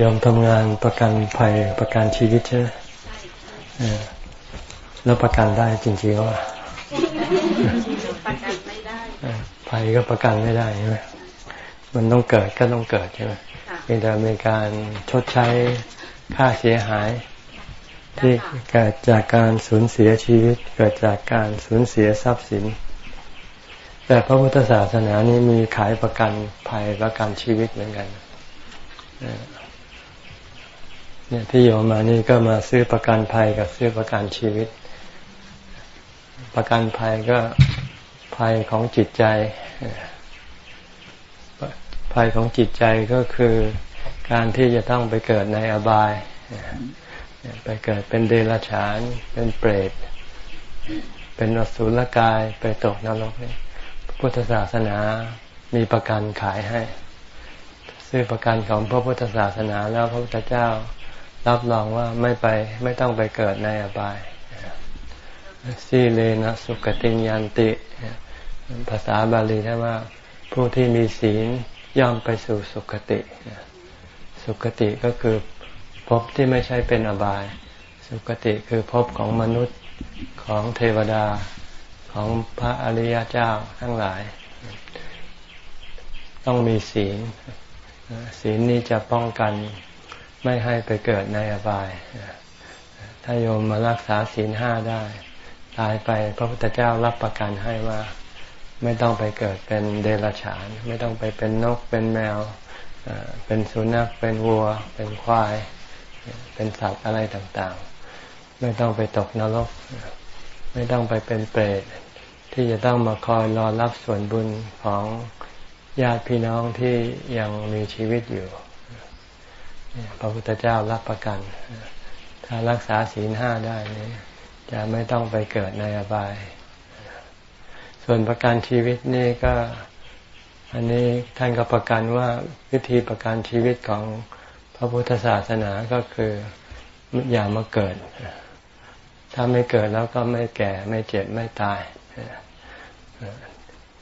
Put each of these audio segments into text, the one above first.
ยอมทำงานประกันภัยประกันชีวิตใช่ไหมแล้วประกันได้จริงๆว่าประกันไม่ได้ภัยก็ประกันไม่ได้ใช่ไหมมันต้องเกิดก็ต้องเกิดใช่ไหมเพียงแต่มีการชดใช้ค่าเสียหาย ที่เกิดจากการสูญเสียชีวิต เกิดจากการสูญเสียทรัพย์สิน แต่พระพุทธศาสนานี้มีขายประกันภัยประกันชีวิตเหมือนกันเนี่ยที่โยมมานี่ก็มาซื้อประกันภัยกับซื้อประกันชีวิต ประกันภัยก็ภัยของจิตใจ ภัยของจิตใจก็คือการที่จะต้องไปเกิดในอบาย ไปเกิดเป็นเดรัจฉาน เป็นเปรต เป็นอสุรกาย ไปตกนรกนี่ พุทธศาสนามีประกันขายให้ ซื้อประกันของพระพุทธศาสนาแล้วพระพุทธเจ้ารับรองว่าไม่ไปไม่ต้องไปเกิดในอบายสีเลนะสุกติยันติ ภาษาบาลีท่าว่า ผู้ที่มีศีลย่อมไปสู่สุคติ สุคติก็คือภพที่ไม่ใช่เป็นอบาย สุคติคือภพของมนุษย์ของเทวดา ของพระอริยเจ้าทั้งหลาย ต้องมีศีล ศีลนี้จะป้องกันไม่ให้ไปเกิดในอบาย ถ้าโยมมารักษาศีลห้าได้ ตายไปพระพุทธเจ้ารับประกันให้ว่าไม่ต้องไปเกิดเป็นเดรัจฉาน ไม่ต้องไปเป็นนกเป็นแมว เป็นสุนัขเป็นวัว เป็นควาย เป็นสัตว์อะไรต่างๆ ไม่ต้องไปตกนรก ไม่ต้องไปเป็นเปรตที่จะต้องมาคอยรอรับส่วนบุญของญาติพี่น้องที่ยังมีชีวิตอยู่พระพุทธเจ้ารับประกัน ถ้ารักษาศีลห้าได้นี้ จะไม่ต้องไปเกิดในอบาย ส่วนประกันชีวิตนี่ก็ อันนี้ท่านก็ประกันว่าวิธีประกันชีวิตของพระพุทธศาสนาก็คืออย่ามาเกิด ถ้าไม่เกิดแล้วก็ไม่แก่ไม่เจ็บไม่ตาย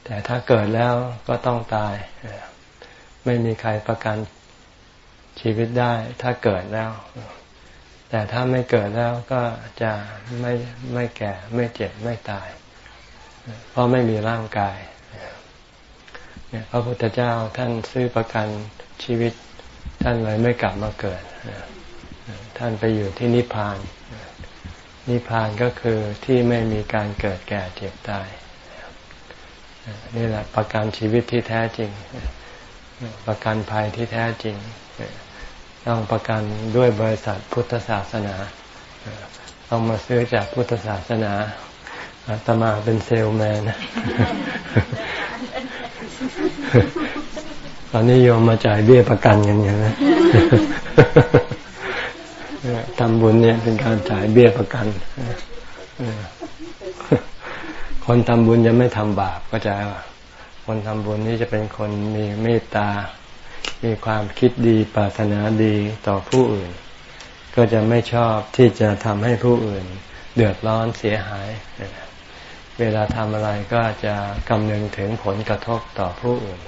แต่ถ้าเกิดแล้วก็ต้องตาย ไม่มีใครประกันชีวิตได้ ถ้าเกิดแล้ว แต่ถ้าไม่เกิดแล้วก็จะไม่ไม่แก่ไม่เจ็บไม่ตาย เพราะไม่มีร่างกายเนี่ยพระพุทธเจ้าท่านซื้อประกันชีวิต ท่านเลยไม่กลับมาเกิด ท่านไปอยู่ที่นิพพาน นิพพานก็คือที่ไม่มีการเกิดแก่เจ็บตายนี่แหละประกันชีวิตที่แท้จริง ประกันภัยที่แท้จริง ต้องประกันด้วยบริษัทพุทธศาสนาต้องมาซื้อจากพุทธศาสนาอาตมาเป็นเซลแมนตอนนี้โยมมาจ่ายเบี้ยประกันกันอย่างนี้ ทำบุญเนี่ยเป็นการจ่ายเบี้ยประกันคนทำบุญจะไม่ทำบาปก็จะคนทำบุญนี่จะเป็นคนมีเมตตา มีความคิดดีปรารถนาดีต่อผู้อื่น ก็จะไม่ชอบที่จะทำให้ผู้อื่น เดือดร้อนเสียหาย เวลาทำอะไรก็จะกำนึงถึงผลกระทบต่อผู้อื่น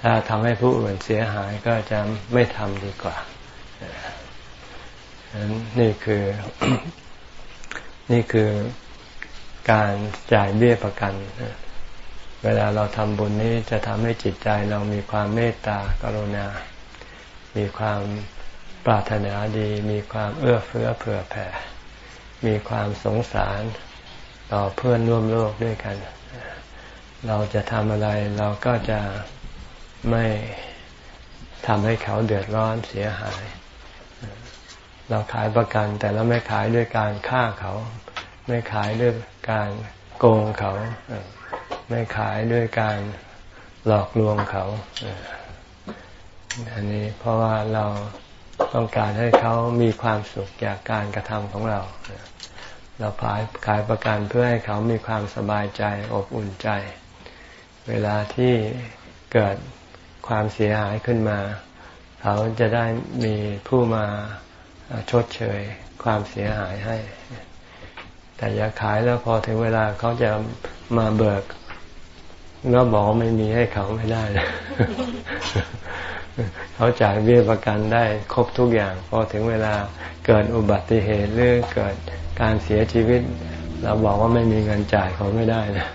ถ้าทำให้ผู้อื่นเสียหายก็จะไม่ทำดีกว่า นี่คือ นี่คือการจ่ายเบี้ยประกัน เวลาเราทำบุญนี้จะทำให้จิตใจเรามีความเมตตากรุณา มีความปรารถนาดี มีความเอื้อเฟื้อเผื่อแผ่ มีความสงสารต่อเพื่อนร่วมโลกด้วยกัน เราจะทำอะไรเราก็จะไม่ทำให้เขาเดือดร้อนเสียหาย เราขายประกัน แต่เราไม่ขายด้วยการฆ่าเขา ไม่ขายด้วยการโกงเขา ไม่ขายด้วยการหลอกลวงเขาอันนี้เพราะว่าเราต้องการให้เขามีความสุขจากการกระทำของเรา เราขายขายประกันเพื่อให้เขามีความสบายใจอบอุ่นใจ เวลาที่เกิดความเสียหายขึ้นมา เขาจะได้มีผู้มา ชดเชยความเสียหายให้ แต่อย่าขายแล้วพอถึงเวลาเขาจะมาเบิกแล้วบอกไม่มีให้เขาไม่ได้ เขาจ่ายเบี้ยประกันได้ครบทุกอย่าง พอถึงเวลาเกิดอุบัติเหตุหรือเกิดการเสียชีวิต เราบอกว่าไม่มีเงินจ่ายเขาไม่ได้นะ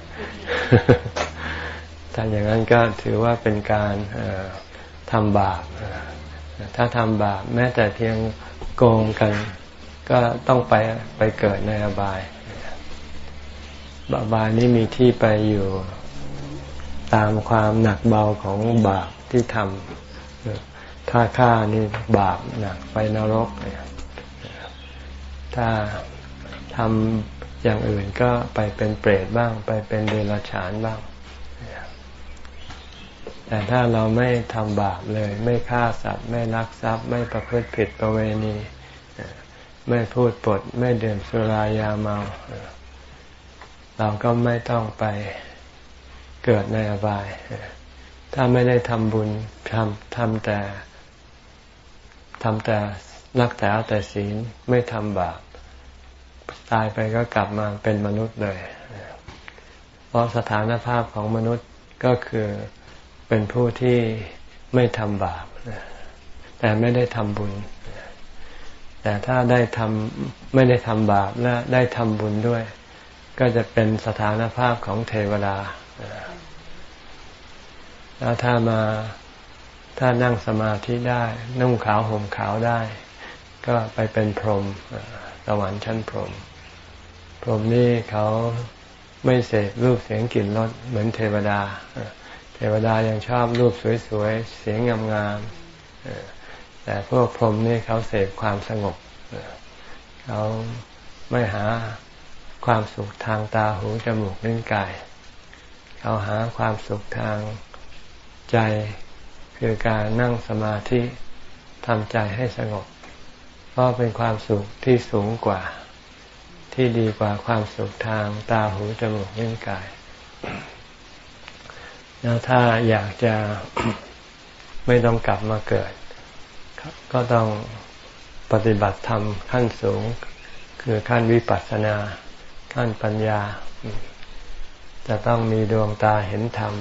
ถ้าอย่างนั้นก็ถือว่าเป็นการทำบาปถ้าทำบาปแม้แต่เพียง โกงกัน ก็ต้องไปไปเกิดในอบายบาบายนี้มีที่ไปอยู่ตามความหนักเบาของบาปที่ทำถ้าฆ่านี่บาปหนักไปนรกถ้าทำอย่างอื่นก็ไปเป็นเปรตบ้าง ไปเป็นเดรัจฉานบ้าง แต่ถ้าเราไม่ทำบาปเลย ไม่ฆ่าสัตว์ ไม่ลักทรัพย์ ไม่ประพฤติผิดประเวณี ไม่พูดปด ไม่ดื่มสุรายาเมา เราก็ไม่ต้องไปเกิดในอบาย ถ้าไม่ได้ทำบุญทำทำแต่ทำแต่รักแต่แต่ศีลไม่ทำบาป ตายไปก็กลับมาเป็นมนุษย์เลย เพราะสถานภาพของมนุษย์ก็คือ เป็นผู้ที่ไม่ทำบาปแต่ไม่ได้ทำบุญ แต่ถ้าได้ทำไม่ได้ทำบาปและได้ทำบุญด้วย ก็จะเป็นสถานภาพของเทวดาแล้วถ้ามาถ้านั่งสมาธิได้ นุ่งขาวห่มขาวได้ ก็ไปเป็นพรหมสวรรค์ชั้นพรหมพรหมนี่เขาไม่เสพรูปเสียงกลิ่นรสเหมือนเทวดา เทวดายังชอบรูปสวยๆ เสียงงามๆแต่พวกพรหมนี่เขาเสพความสงบเขาไม่หาความสุขทางตาหูจมูกลิ้นกายเขาหาความสุขทางใจคือการนั่งสมาธิทำใจให้สงบ เพราะเป็นความสุขที่สูงกว่า ที่ดีกว่าความสุขทางตาหูจมูกลิ้นกาย แล้วถ้าอยากจะไม่ต้องกลับมาเกิด ก็ต้องปฏิบัติธรรมขั้นสูง คือขั้นวิปัสสนา ขั้นปัญญา จะต้องมีดวงตาเห็นธรรม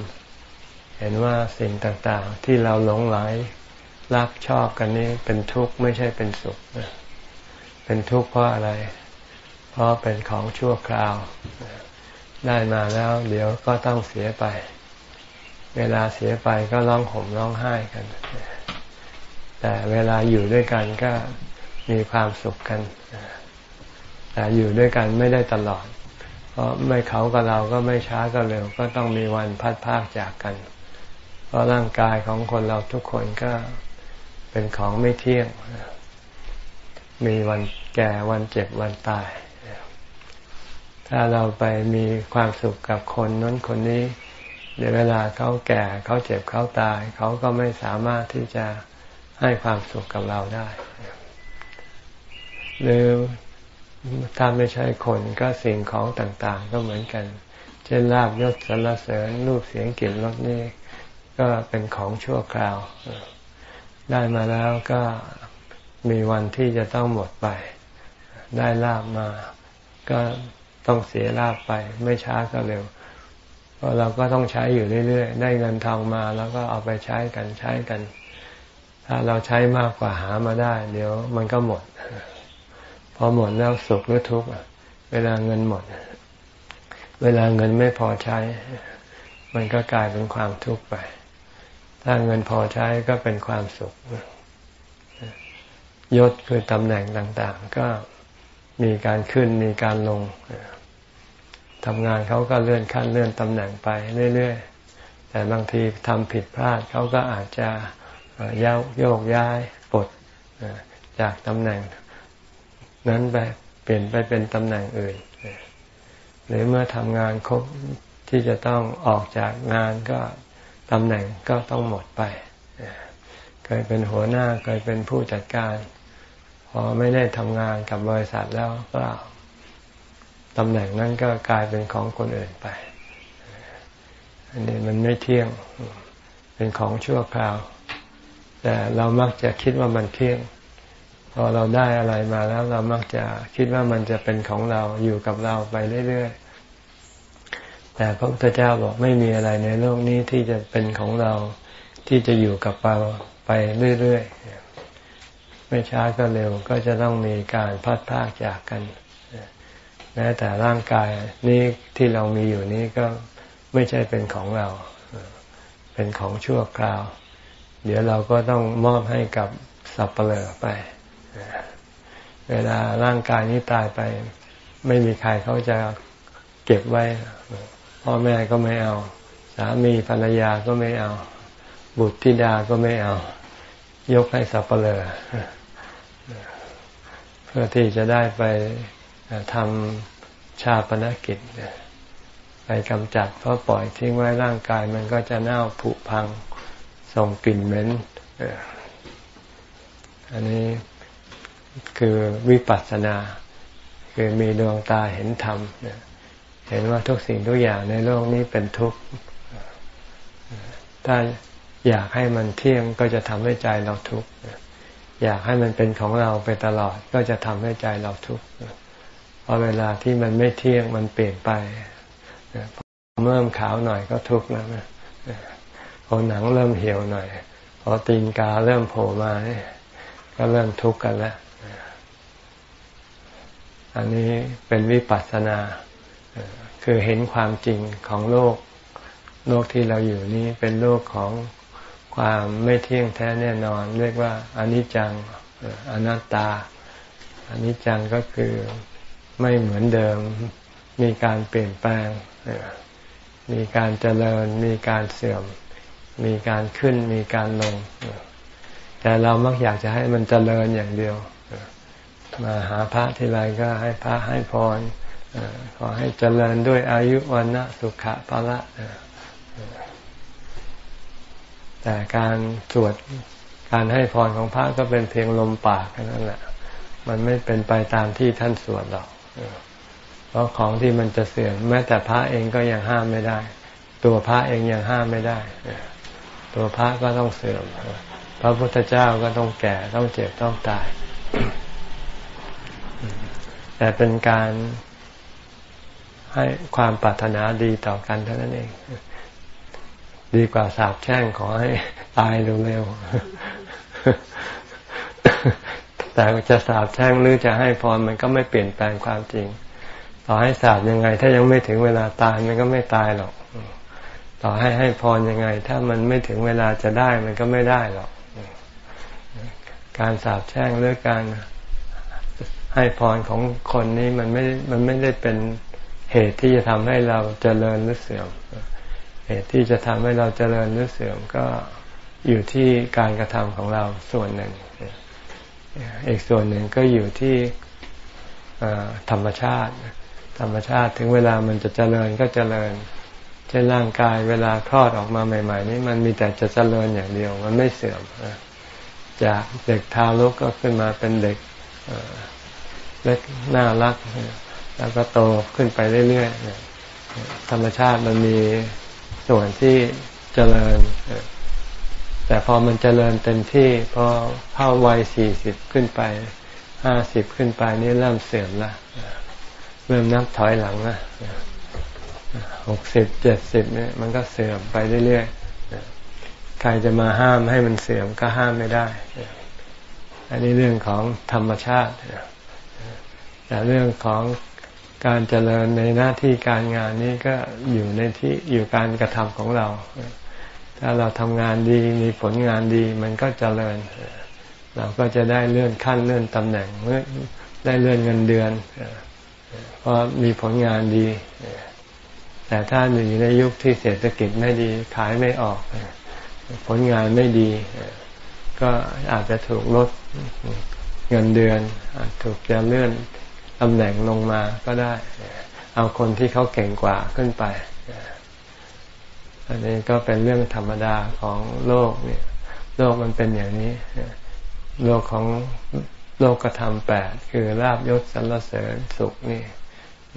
เห็นว่าสิ่งต่างๆ ที่เราหลงไหลรักชอบกันนี้เป็นทุกข์ไม่ใช่เป็นสุข เป็นทุกข์เพราะอะไร เพราะเป็นของชั่วคราว ได้มาแล้ว เดี๋ยวก็ต้องเสียไป เวลาเสียไปก็ร้องห่มร้องไห้กัน แต่เวลาอยู่ด้วยกันก็มีความสุขกัน แต่อยู่ด้วยกันไม่ได้ตลอด เพราะไม่เขากับเราก็ไม่ช้าก็เร็ว ก็ต้องมีวันพัดพากจากกัน เพราะร่างกายของคนเราทุกคนก็เป็นของไม่เที่ยง มีวันแก่วันเจ็บวันตาย ถ้าเราไปมีความสุขกับคนนั้นคนนี้ เดี๋ยวเวลาเขาแก่เขาเจ็บเขาตาย เขาก็ไม่สามารถที่จะให้ความสุขกับเราได้ หรือถ้าไม่ใช่คนก็สิ่งของต่างๆ ก็เหมือนกัน เช่นลาบยศสรรเสริญรูปเสียงกลิ่นรสนี่ก็เป็นของชั่วคราว ได้มาแล้วก็มีวันที่จะต้องหมดไป ได้ลาบมา ก็ต้องเสียลาบไป ไม่ช้าก็เร็ว เพราะเราก็ต้องใช้อยู่เรื่อยๆ ได้เงินทองมาแล้วก็เอาไปใช้กันใช้กัน ถ้าเราใช้มากกว่าหามาได้ เดี๋ยวมันก็หมด พอหมดแล้วสุขหรือทุกข์เวลาเงินหมด เวลาเงินไม่พอใช้ มันก็กลายเป็นความทุกข์ไป ถ้าเงินพอใช้ก็เป็นความสุขยศคือตำแหน่งต่าง ๆ ก็มีการขึ้นมีการลง ทำงานเขาก็เลื่อนขั้นเลื่อนตำแหน่งไปเรื่อยๆ แต่บางทีทำผิดพลาดเขาก็อาจจะย้ายโยกย้ายปลดจากตำแหน่ง นั้นไปเปลี่ยนไปเป็นตำแหน่งอื่น หรือเมื่อทำงานครบที่จะต้องออกจากงานก็ตำแหน่งก็ต้องหมดไป เคยเป็นหัวหน้าเคยเป็นผู้จัดการ พอไม่ได้ทำงานกับบริษัทแล้วก็ ตำแหน่งนั้นก็กลายเป็นของคนอื่นไป อันนี้มันไม่เที่ยง เป็นของชั่วคราว แต่เรามักจะคิดว่ามันเที่ยง พอเราได้อะไรมาแล้ว เรามักจะคิดว่ามันจะเป็นของเราอยู่กับเราไปเรื่อยๆ แต่พระพุทธเจ้าบอกไม่มีอะไรในโลกนี้ที่จะเป็นของเราที่จะอยู่กับเราไปเรื่อยๆ ไม่ช้าก็เร็วก็จะต้องมีการพัดพากจากกัน แม้แต่ร่างกายนี้ที่เรามีอยู่นี้ก็ไม่ใช่เป็นของเรา เป็นของชั่วคราว เดี๋ยวเราก็ต้องมอบให้กับสับเปลือไป เวลาร่างกายนี้ตายไป ไม่มีใครเขาจะเก็บไว้ พ่อแม่ก็ไม่เอา สามีภรรยาก็ไม่เอา บุตรธิดาก็ไม่เอา ยกให้สับเปลือเพื่อที่จะได้ไป ทำชาปนกิจไปกำจัดเพราะปล่อยทิ้งไว้ร่างกายมันก็จะเน่าผุพังส่งกลิ่นเหม็นอันนี้คือวิปัสสนา คือมีดวงตาเห็นธรรมเห็นว่าทุกสิ่งทุกอย่างในโลกนี้เป็นทุกข์ถ้าอยากให้มันเที่ยงก็จะทำให้ใจเราทุกข์อยากให้มันเป็นของเราไปตลอดก็จะทำให้ใจเราทุกข์ พอเวลาที่มันไม่เที่ยงมันเปลี่ยนไปเริ่มขาวหน่อยก็ทุกข์แล้วนะพอหนังเริ่มเหี่ยวหน่อย พอตีนกาเริ่มโผล่มาก็เริ่มทุกข์กันแล้ว อันนี้เป็นวิปัสสนา คือเห็นความจริงของโลก โลกที่เราอยู่นี้เป็นโลกของความไม่เที่ยงแท้แน่นอน เรียกว่าอนิจจังอนัตตาอนิจจังก็คือ ไม่เหมือนเดิม มีการเปลี่ยนแปลง มีการเจริญ มีการเสื่อม มีการขึ้น มีการลง แต่เรามักอยากจะให้มันเจริญอย่างเดียว มาหาพระทีไรก็ให้พระให้พรขอให้เจริญด้วยอายุวันนะสุขะภะละแต่การสวดการให้พรของพระก็เป็นเพียงลมปากแค่นั้นแหละ มันไม่เป็นไปตามที่ท่านสวดหรอก เพราะของที่มันจะเสื่อมแม้แต่พระเองก็ยังห้ามไม่ได้ ตัวพระเองยังห้ามไม่ได้ ตัวพระก็ต้องเสื่อมพระพุทธเจ้าก็ต้องแก่ต้องเจ็บต้องตาย แต่เป็นการให้ความปรารถนาดีต่อกันเท่านั้นเอง ดีกว่าสาบแช่งขอให้ตายเร็วๆ แต่จะสาบแช่งหรือจะให้พรมันก็ไม่เปลี่ยนแปลงความจริง ต่อให้สาบยังไง ถ้ายังไม่ถึงเวลาตายมันก็ไม่ตายหรอก ต่อให้ให้พรยังไง ถ้ามันไม่ถึงเวลาจะได้มันก็ไม่ได้หรอก การสาบแช่งหรือการให้พรของคนนี้มันไม่ มันไม่ได้เป็นเหตุที่จะทำให้เราเจริญหรือเสื่อม เหตุที่จะทำให้เราเจริญหรือเสื่อมก็อยู่ที่การกระทำของเราส่วนหนึ่ง อีกส่วนหนึ่งก็อยู่ที่ธรรมชาติ ธรรมชาติถึงเวลามันจะเจริญก็เจริญเช่นร่างกายเวลาคลอดออกมาใหม่ ๆ นี้มันมีแต่จะเจริญอย่างเดียว มันไม่เสื่อมจากเด็กทารกก็ขึ้นมาเป็นเด็กเล็กน่ารัก แล้วก็โตขึ้นไปเรื่อยๆธรรมชาติมันมีส่วนที่เจริญ แต่พอมันเจริญเต็มที่พอเข้าวัยสี่สิบขึ้นไปห้าสิบขึ้นไปนี่เริ่มเสื่อมละเริ่มนับถอยหลังละหกสิบเจ็ดสิบเนี่ยมันก็เสื่อมไปเรื่อยๆใครจะมาห้ามให้มันเสื่อมก็ห้ามไม่ได้ อันนี้เรื่องของธรรมชาติแต่เรื่องของการเจริญในหน้าที่การงานนี้ก็อยู่ในที่อยู่การกระทำของเรา ถ้าเราทำงานดีมีผลงานดีมันก็จเจริญ เราก็จะได้เลื่อนขั้นเลื่อนตำแหน่งได้เลื่อนเงินเดือนเพราะมีผลงานดี แต่ถ้าอยู่ในยุคที่เศรษฐกิจไม่ดีขายไม่ออก ผลงานไม่ดี ก็อาจจะถูกลดเงินเดือน อาจถูกจะเลื่อนตำแหน่งลงมาก็ได้ เอาคนที่เขาเก่งกว่าขึ้นไป อันนี้ก็เป็นเรื่องธรรมดาของโลกเนี่ย โลกมันเป็นอย่างนี้ โลกของโลกกระทำแปดคือลาบยศสรรเสริญสุขนี่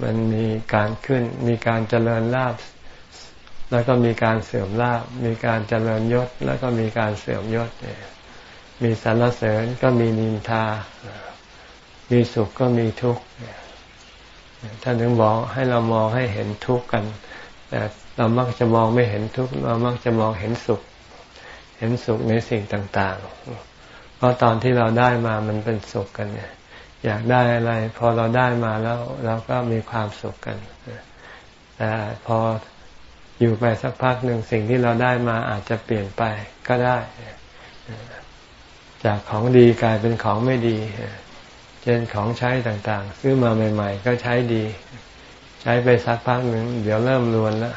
มันมีการขึ้น มีการเจริญลาบแล้วก็มีการเสื่อมลาบ มีการเจริญยศ แล้วก็มีการเสื่อมยศเนี่ยมีสรรเสริญก็มีนินทา มีสุขก็มีทุกข์ท่านถึงบอกให้เรามองให้เห็นทุกข์กัน แต่ เรามักจะมองไม่เห็นทุกข์เรามักจะมองเห็นสุข เห็นสุขในสิ่งต่างๆ เพราะตอนที่เราได้มามันเป็นสุขกันเนี่ยอยากได้อะไร พอเราได้มาแล้วเราก็มีความสุขกันแต่พออยู่ไปสักพักหนึ่งสิ่งที่เราได้มาอาจจะเปลี่ยนไปก็ได้ จากของดีกลายเป็นของไม่ดีเช่นของใช้ต่างๆ ซื้อมาใหม่ ๆ ก็ใช้ดี ใช้ไปสักพักหนึ่งเดี๋ยวเริ่มรวนแล้ว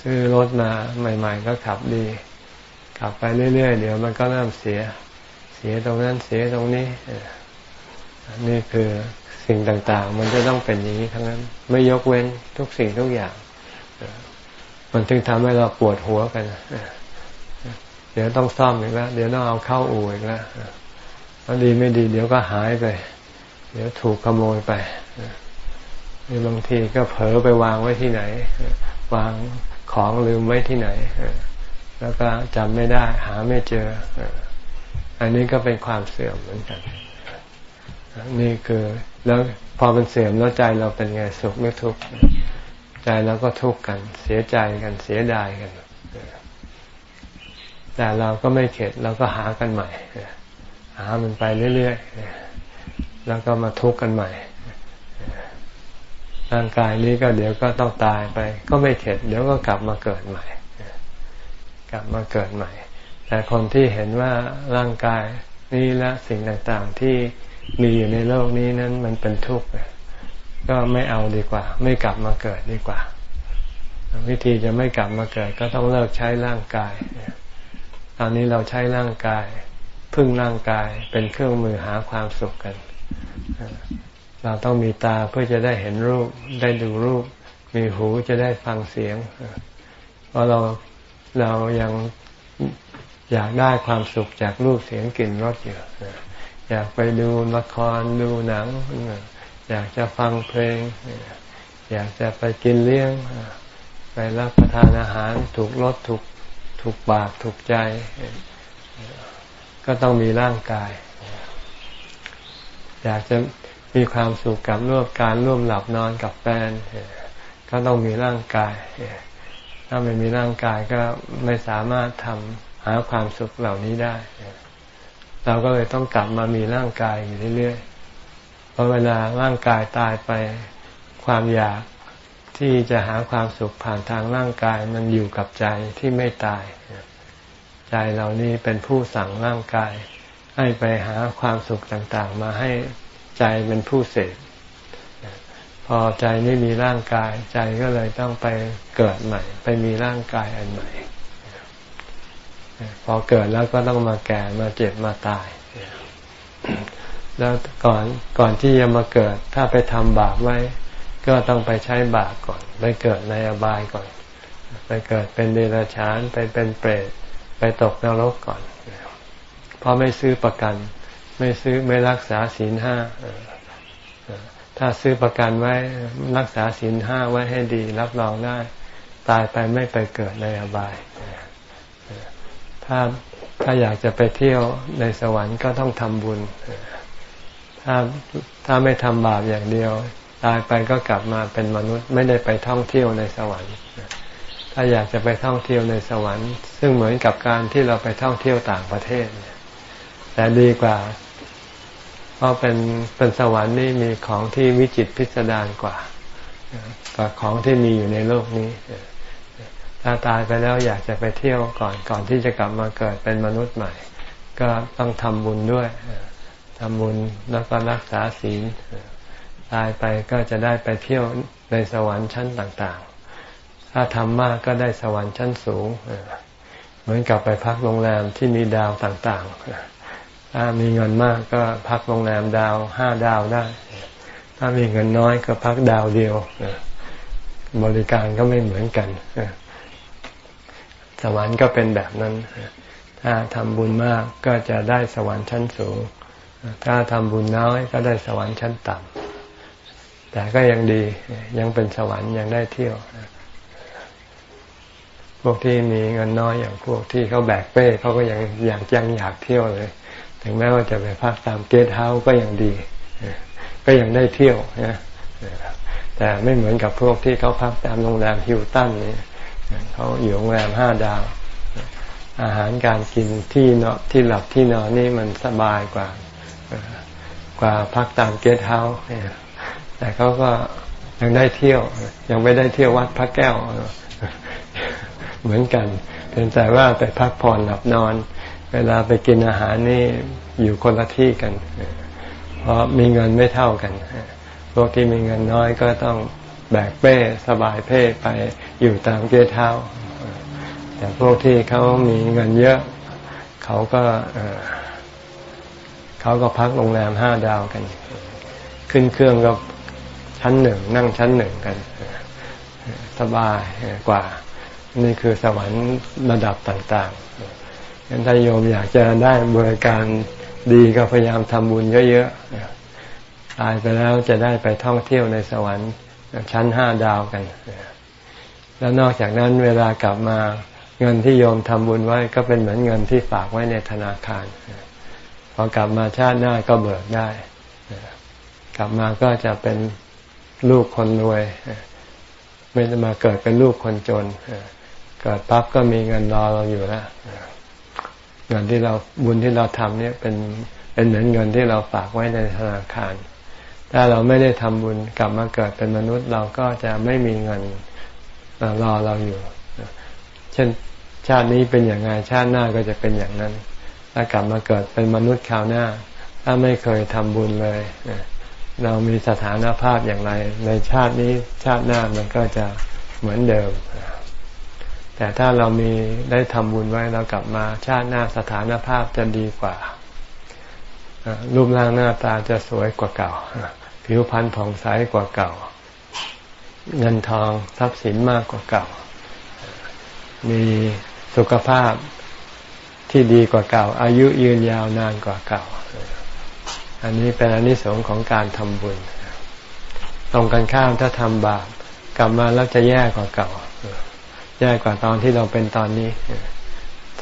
ซื้อรถมาใหม่ ๆ ก็ขับดี ขับไปเรื่อยๆ เดี๋ยวมันก็เริ่มเสีย เสียตรงนั้นเสียตรงนี้นี่คือสิ่งต่างๆ มันจะต้องเป็นอย่างนี้ทั้งนั้น ไม่ยกเว้นทุกสิ่งทุกอย่าง มันถึงทำให้เราปวดหัวกันเดี๋ยวต้องซ่อมอีกแล้ว เดี๋ยวต้องเอาเข้าอู่อีกแล้วดีไม่ดี เดี๋ยวก็หายไป เดี๋ยวถูกขโมยไป บางทีก็เผลอไปวางไว้ที่ไหน วางของลืมไว้ที่ไหน แล้วก็จำไม่ได้หาไม่เจอ อันนี้ก็เป็นความเสื่อมเหมือนกัน นี่คือแล้วพอเป็นเสื่อมแล้วใจเราเป็นไงสุขไม่ทุกข์ใจเราก็ทุกข์กัน เสียใจกันเสียดายกัน แต่เราก็ไม่เข็ดเราก็หากันใหม่ หามันไปเรื่อยๆแล้วก็มาทุกข์กันใหม่ ร่างกายนี้ก็เดี๋ยวก็ต้องตายไป ก็ไม่เข็ด เดี๋ยวก็กลับมาเกิดใหม่ กลับมาเกิดใหม่ แต่คนที่เห็นว่าร่างกายนี้และสิ่งต่างๆที่มีอยู่ในโลกนี้นั้นมันเป็นทุกข์ก็ไม่เอาดีกว่า ไม่กลับมาเกิดดีกว่า วิธีจะไม่กลับมาเกิด ก็ต้องเลิกใช้ร่างกายตอนนี้เราใช้ร่างกาย พึ่งร่างกายเป็นเครื่องมือหาความสุขกัน เราต้องมีตาเพื่อจะได้เห็นรูป ได้ดูรูป มีหูจะได้ฟังเสียง เพราะเราเรายังอยากได้ความสุขจากรูปเสียงกลิ่นรสอยู่อยากไปดูละครดูหนัง อยากจะฟังเพลง อยากจะไปกินเลี้ยง ไปรับประทานอาหารถูกรสถูกถูกปากถูกใจ ก็ต้องมีร่างกาย อยากจะ มีความสุขกับร่วมการร่วมหลับนอนกับแฟนก็ต้องมีร่างกาย ถ้าไม่มีร่างกายก็ไม่สามารถทำหาความสุขเหล่านี้ได้ เราก็เลยต้องกลับมามีร่างกายอยู่เรื่อยๆเพราะเวลาร่างกายตายไปความอยากที่จะหาความสุขผ่านทางร่างกายมันอยู่กับใจที่ไม่ตาย ใจเรานี่เป็นผู้สั่งร่างกาย ให้ไปหาความสุขต่างๆ มาให้ ใจเป็นผู้เสพพอใจไม่มีร่างกาย ใจก็เลยต้องไปเกิดใหม่ ไปมีร่างกายอันใหม่ พอเกิดแล้วก็ต้องมาแก่มาเจ็บมาตาย แล้วก่อนก่อนที่จะมาเกิด ถ้าไปทำบาปไว้ ก็ต้องไปใช้บาปก่อน ไปเกิดในอบายก่อน ไปเกิดเป็นเดรัจฉาน ไปเป็นเปรต ไปตกนรกก่อน เพราะไม่ซื้อประกัน ไม่ซื้อไม่รักษาศีลห้าถ้าซื้อประกันไว้รักษาศีลห้าไว้ให้ดี รับรองได้ ตายไปไม่ไปเกิดในอบาย ถ้าถ้าอยากจะไปเที่ยวในสวรรค์ก็ต้องทำบุญ ถ้าถ้าไม่ทำบาปอย่างเดียว ตายไปก็กลับมาเป็นมนุษย์ ไม่ได้ไปท่องเที่ยวในสวรรค์ ถ้าอยากจะไปท่องเที่ยวในสวรรค์ ซึ่งเหมือนกับการที่เราไปท่องเที่ยวต่างประเทศ แต่ดีกว่า เพราะเป็นเป็นสวรรค์นี่มีของที่วิจิตพิสดารกว่ากว่าของที่มีอยู่ในโลกนี้ถ้าตายไปแล้วอยากจะไปเที่ยวก่อนก่อนที่จะกลับมาเกิดเป็นมนุษย์ใหม่ ก็ต้องทำบุญด้วยทำบุญแล้วก็รักษาศีลตายไปก็จะได้ไปเที่ยวในสวรรค์ชั้นต่างๆ ถ้าทำมากก็ได้สวรรค์ชั้นสูง เหมือนกับไปพักโรงแรมที่มีดาวต่างๆ มีเงินมากก็พักโรงแรมดาวห้าดาวได้ ถ้ามีเงินน้อยก็พักดาวเดียว บริการก็ไม่เหมือนกัน สวรรค์ก็เป็นแบบนั้น ถ้าทำบุญมากก็จะได้สวรรค์ชั้นสูง ถ้าทำบุญน้อยก็ได้สวรรค์ชั้นต่ำ แต่ก็ยังดียังเป็นสวรรค์ยังได้เที่ยวพวกที่มีเงินน้อยอย่างพวกที่เขาแบกเป้เขาก็ยังอยากยังอยากเที่ยวเลย ถึงแม้ว่าจะไปพักตามเกสต์เฮาส์ก็ยังดี ก็ยังได้เที่ยวนะแต่ไม่เหมือนกับพวกที่เขาพักตามโรงแรมฮิลตันนี่เขาอยู่โรงแรมห้าดาว อาหารการกินที่เนาะที่หลับที่นอนนี่มันสบายกว่ากว่าพักตามเกสต์เฮาส์แต่เขาก็ยังได้เที่ยว ยังไม่ได้เที่ยววัดพระแก้ว เหมือนกันเพียงแต่ว่าไปพักผ่อนหลับนอน เวลาไปกินอาหารนี่อยู่คนละที่กัน เพราะมีเงินไม่เท่ากันพวกที่มีเงินน้อยก็ต้องแบกเป้สบายเพ่ไปอยู่ตามเกียเท้า แต่พวกที่เขามีเงินเยอะ เขาก็เขาก็พักโรงแรมห้าดาวกัน ขึ้นเครื่องก็ชั้นหนึ่งนั่งชั้นหนึ่งกัน สบายกว่า นี่คือสวรรค์ระดับต่าง ๆ งั้นถ้าโยมอยากจะได้บริการดีก็พยายามทำบุญเยอะๆตายไปแล้วจะได้ไปท่องเที่ยวในสวรรค์ชั้นห้าดาวกัน แล้วนอกจากนั้นเวลากลับมาเงินที่โยมทำบุญไว้ก็เป็นเหมือนเงินที่ฝากไว้ในธนาคาร พอกลับมาชาติหน้าก็เบิกได้ กลับมาก็จะเป็นลูกคนรวย ไม่จะมาเกิดเป็นลูกคนจน เกิดปั๊บก็มีเงินรอเราอยู่แล้ว เงินที่เราบุญที่เราทำเนี่ยเป็นเป็นเหมือนเงินที่เราฝากไว้ในธนาคาร ถ้าเราไม่ได้ทำบุญกลับมาเกิดเป็นมนุษย์เราก็จะไม่มีเงินรอเราอยู่ เช่นชาตินี้เป็นอย่างไงชาติหน้าก็จะเป็นอย่างนั้น ถ้ากลับมาเกิดเป็นมนุษย์คราวหน้า ถ้าไม่เคยทำบุญเลยเรามีสถานภาพอย่างไร ในชาตินี้ชาติหน้ามันก็จะเหมือนเดิม แต่ถ้าเรามีได้ทำบุญไว้เรากลับมาชาติหน้าสถานภาพจะดีกว่า รูปร่างหน้าตาจะสวยกว่าเก่า ผิวพรรณผ่องใสกว่าเก่า เงินทองทรัพย์สินมากกว่าเก่า มีสุขภาพที่ดีกว่าเก่า อายุยืนยาวนานกว่าเก่า อันนี้เป็นอนิสงส์ของการทำบุญ ตรงกันข้ามถ้าทำบาปกลับมาแล้วจะแย่กว่าเก่า แย่กว่าตอนที่เราเป็นตอนนี้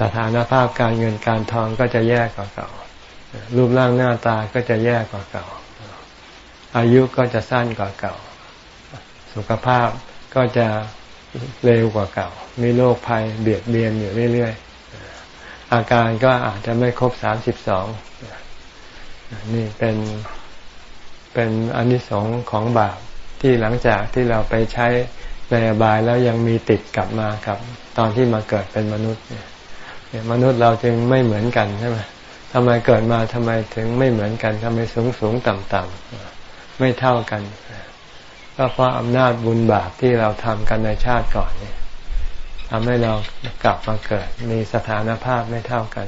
สถานภาพการเงินการทองก็จะแย่กว่าเก่า รูปร่างหน้าตาก็จะแย่กว่าเก่า อายุก็จะสั้นกว่าเก่า สุขภาพก็จะเร็วกว่าเก่า มีโรคภัยเบียดเบียนอยู่เรื่อยๆ อาการก็อาจจะไม่ครบสามสิบสองนี่เป็นเป็นอนิสงส์ของบาปที่หลังจากที่เราไปใช้ ในอบายแล้วยังมีติดกลับมากับ ตอนที่มาเกิดเป็นมนุษย์เนี่ยมนุษย์เราจึงไม่เหมือนกันใช่ไหมทำไมเกิดมาทำไมถึงไม่เหมือนกันทำไมสูงสูงต่ำต่ำไม่เท่ากันก็เพราะอำนาจบุญบาปที่เราทำกันในชาติก่อนเนี่ยทำให้เรากลับมาเกิด มีสถานภาพไม่เท่ากัน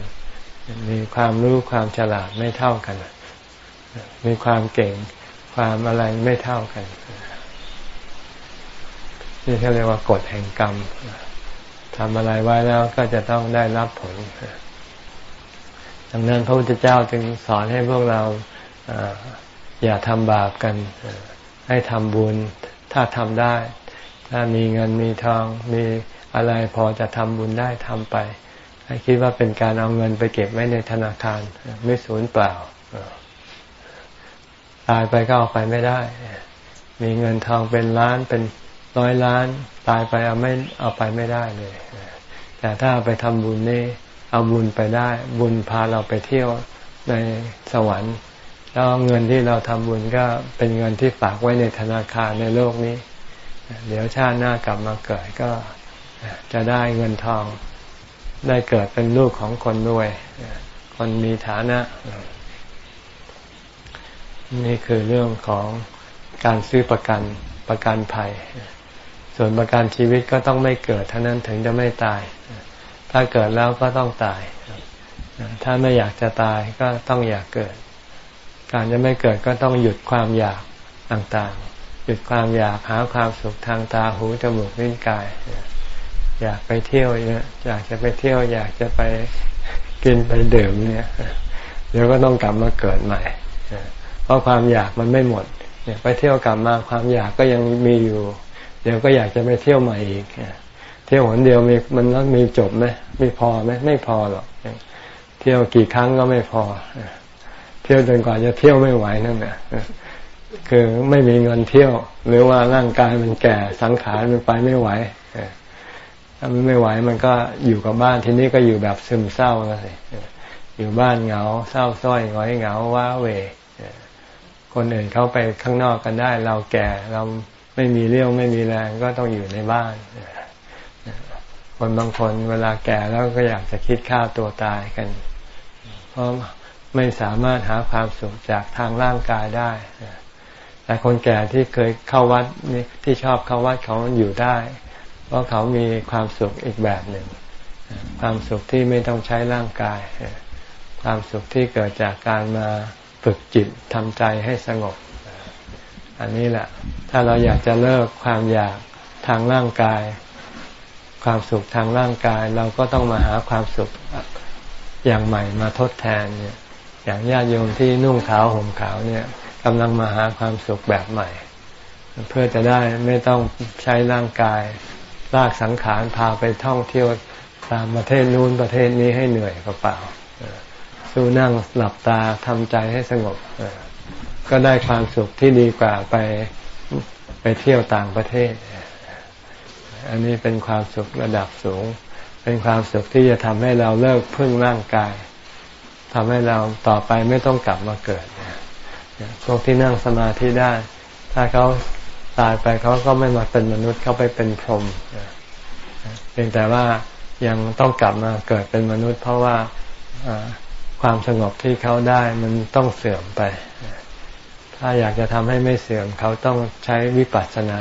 มีความรู้ความฉลาดไม่เท่ากัน มีความเก่งความอะไรไม่เท่ากัน นี่เขาเรียกว่ากฎแห่งกรรมทำอะไรไว้แล้วก็จะต้องได้รับผล ดังนั้นพระพุทธเจ้าจึงสอนให้พวกเราอย่าทำบาปกัน ให้ทำบุญ ถ้าทำได้ ถ้ามีเงินมีทองมีอะไรพอจะทำบุญได้ทำไป ให้คิดว่าเป็นการเอาเงินไปเก็บไว้ในธนาคาร ไม่สูญเปล่าตายไปก็เอาไปไม่ได้ มีเงินทองเป็นล้านเป็น ร้อยล้านตายไปเอาไม่เอาไปไม่ได้เลย แต่ถ้าไปทำบุญนี่เอาบุญไปได้ บุญพาเราไปเที่ยวในสวรรค์ แล้วเงินที่เราทำบุญก็เป็นเงินที่ฝากไว้ในธนาคารในโลกนี้ เดี๋ยวชาติหน้ากลับมาเกิดก็จะได้เงินทองได้เกิดเป็นลูกของคนรวย คนมีฐานะ นี่คือเรื่องของการซื้อประกันประกันภัย ส่วนประกันชีวิตก็ต้องไม่เกิดเท่านั้นถึงจะไม่ตาย ถ้าเกิดแล้วก็ต้องตาย ถ้าไม่อยากจะตายก็ต้องอยากเกิด การจะไม่เกิดก็ต้องหยุดความอยากต่างๆ หยุดความอยากหาความสุขทางตาหูจมูกลิ้นกาย อยากไปเที่ยวเนี่ยอยากจะไปเที่ยว อยากจะไปกินไปดื่มเนี่ยเดี๋ยวก็ต้องกลับมาเกิดใหม่ เพราะความอยากมันไม่หมด เนี่ยไปเที่ยวกลับมาความอยากก็ยังมีอยู่ เดี๋ยวก็อยากจะไปเที่ยวใหม่อีกเที่ยวหนเดียวมีมันต้องมีจบไหมม่พอไหมไม่พอหรอกเที่ยวกี่ครั้งก็ไม่พอเที่ยวจนกว่าจะเที่ยวไม่ไหวนั่นแหละคือไม่มีเงินเที่ยว หรือว่าร่างกายมันแก่สังขารมันไปไม่ไหวถ้ามันไม่ไหวมันก็อยู่กับบ้านทีนี้ก็อยู่แบบซึมเศร้าแล้วสิอยู่บ้านเหงา เศร้าส้อยง้อยเหงาว้าเวคนอื่นเขาไปข้างนอกกันได้ เราแก่เรา ไม่มีเรี่ยวไม่มีแรงก็ต้องอยู่ในบ้านคนบางคนเวลาแก่แล้วก็อยากจะคิดฆ่าตัวตายกัน เพราะไม่สามารถหาความสุขจากทางร่างกายได้ แต่คนแก่ที่เคยเข้าวัดที่ชอบเข้าวัดเขาอยู่ได้ เพราะเขามีความสุขอีกแบบหนึ่ง ความสุขที่ไม่ต้องใช้ร่างกาย ความสุขที่เกิดจากการมาฝึกจิตทำใจให้สงบ อันนี้แหละ ถ้าเราอยากจะเลิกความอยากทางร่างกาย ความสุขทางร่างกาย เราก็ต้องมาหาความสุขอย่างใหม่มาทดแทนเนี่ย อย่างญาติโยมที่นุ่งขาวห่มขาวเนี่ยกำลังมาหาความสุขแบบใหม่ เพื่อจะได้ไม่ต้องใช้ร่างกายลากสังขารพาไปท่องเที่ยวตามประเทศนู้นประเทศนี้ให้เหนื่อยเปล่าสู้นั่งหลับตาทำใจให้สงบ ก็ได้ความสุขที่ดีกว่าไปไปเที่ยวต่างประเทศ อันนี้เป็นความสุขระดับสูง เป็นความสุขที่จะทำให้เราเลิกพึ่งร่างกายทำให้เราต่อไปไม่ต้องกลับมาเกิดพวกที่นั่งสมาธิได้ ถ้าเขาตายไปเขาก็ไม่มาเป็นมนุษย์เขาไปเป็นพรหมเพียงแต่ว่ายังต้องกลับมาเกิดเป็นมนุษย์ เพราะว่าความสงบที่เขาได้มันต้องเสื่อมไป ถ้าอยากจะทำให้ไม่เสื่อมเขาต้องใช้วิปัสสนา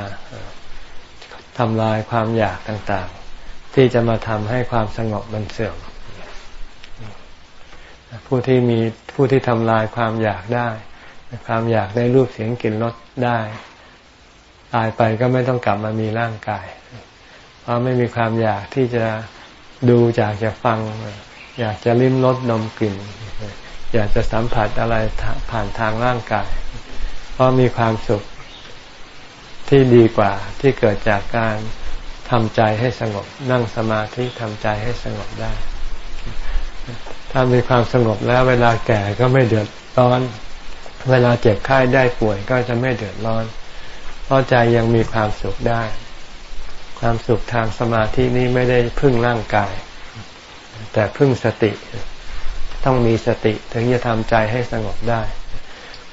ทำลายความอยากต่างๆ ที่จะมาทำให้ความสงบมันเสื่อม ผู้ที่มีผู้ที่ทำลายความอยากได้ ความอยากได้รูปเสียงกลิ่นรสได้ ตายไปก็ไม่ต้องกลับมามีร่างกาย เพราะไม่มีความอยากที่จะดูจากจะฟัง อยากจะลิ้มรสนมกลิ่น อยากจะสัมผัสอะไรผ่านทางร่างกาย ราะมีความสุขที่ดีกว่าที่เกิดจากการทำใจให้สงบ นั่งสมาธิทำใจให้สงบได้ ถ้ามีความสงบแล้วเวลาแก่ก็ไม่เดือดร้อน เวลาเจ็บไข้ได้ป่วยก็จะไม่เดือดร้อน เพราะใจยังมีความสุขได้ ความสุขทางสมาธินี้ไม่ได้พึ่งร่างกาย แต่พึ่งสติ ต้องมีสติถึงจะทำใจให้สงบได้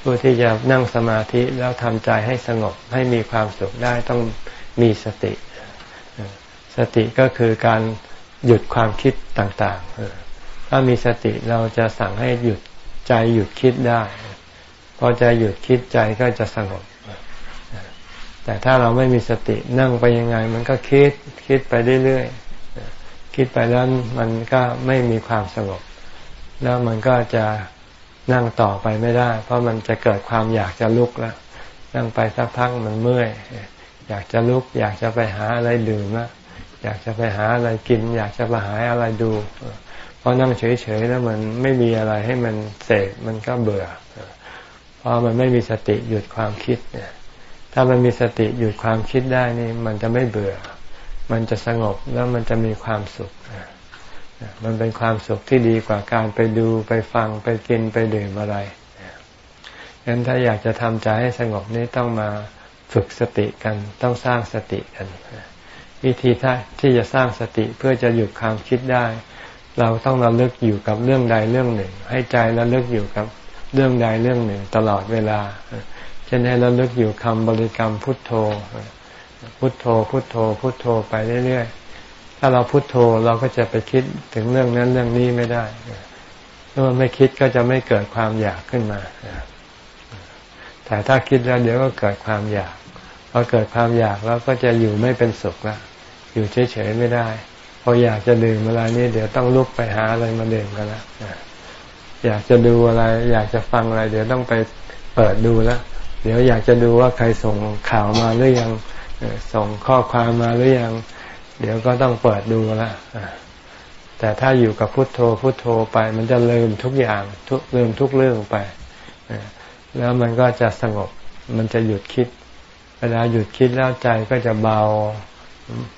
ผู้ที่จะนั่งสมาธิแล้วทำใจให้สงบให้มีความสุขได้ต้องมีสติ สติก็คือการหยุดความคิดต่างๆ ถ้ามีสติเราจะสั่งให้หยุดใจหยุดคิดได้ พอใจหยุดคิดใจก็จะสงบ แต่ถ้าเราไม่มีสตินั่งไปยังไง มันก็คิดคิดไปเรื่อยๆ คิดไปแล้วมันก็ไม่มีความสงบ แล้วมันก็จะ นั่งต่อไปไม่ได้ เพราะมันจะเกิดความอยากจะลุกแล้วนั่งไปสักพักมันเมื่อยอยากจะลุก อยากจะไปหาอะไรดื่มละอยากจะไปหาอะไรกิน อยากจะไปหาอะไรดูเพราะนั่งเฉยๆแล้วมันไม่มีอะไรให้มันเสกมันก็เบื่อ เพราะมันไม่มีสติหยุดความคิดเนี่ย ถ้ามันมีสติหยุดความคิดได้นี่ มันจะไม่เบื่อ มันจะสงบแล้วมันจะมีความสุข มันเป็นความสุขที่ดีกว่าการไปดูไปฟังไปกินไปดื่มอะไรงั้นถ้าอยากจะทำใจให้สงบนี้ต้องมาฝึกสติกัน ต้องสร้างสติกัน วิธีที่จะสร้างสติเพื่อจะหยุดความคิดได้ เราต้องระลึกอยู่กับเรื่องใดเรื่องหนึ่ง ให้ใจระลึกอยู่กับเรื่องใดเรื่องหนึ่ง ตลอดเวลาเช่นให้ระลึกอยู่คำบริกรรมพุทโธ พุทโธ พุทโธ พุทโธไปเรื่อยๆ ถ้าเราพุทโธเราก็จะไปคิดถึงเรื่องนั้นเรื่องนี้ไม่ได้เมื่อไม่คิดก็จะไม่เกิดความอยากขึ้นมาแต่ถ้าคิดแล้วเดี๋ยวก็เกิดความอยากพอเกิดความอยากแล้วก็จะอยู่ไม่เป็นสุขละอยู่เฉยๆไม่ได้ พออยากจะดื่มอะไรนี่เดี๋ยวต้องลุกไปหาอะไรมาดื่มกันละอยากจะดูอะไร อยากจะฟังอะไร เดี๋ยวต้องไปเปิดดูแล้วเดี๋ยวอยากจะดูว่าใครส่งข่าวมาหรือยังส่งข้อความมาหรือยัง เดี๋ยวก็ต้องเปิดดูละแต่ถ้าอยู่กับพุทโธพุทโธไปมันจะลืมทุกอย่างทุกลืมทุกเรื่องไปแล้วมันก็จะสงบมันจะหยุดคิด เวลาหยุดคิดแล้วใจก็จะเบา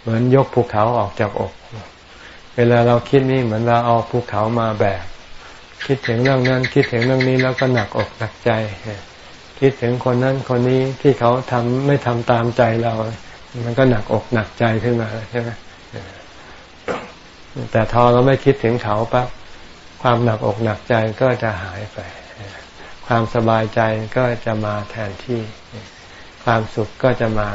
เหมือนยกภูเขาออกจากอก เวลาเราคิดนี่เหมือนเราเอาภูเขามาแบกคิดถึงเรื่องนั้นคิดถึงเรื่องนี้แล้วก็หนักอกหนักใจ คิดถึงคนนั้นคนนี้ที่เขาทำไม่ทำตามใจเรา มันก็หนักอกหนักใจขึ้นมาใช่ไหมแต่ทอเราไม่คิดถึงเขาปั๊บความหนักอกหนักใจก็จะหายไป ความสบายใจก็จะมาแทนที่ ความสุขก็จะมา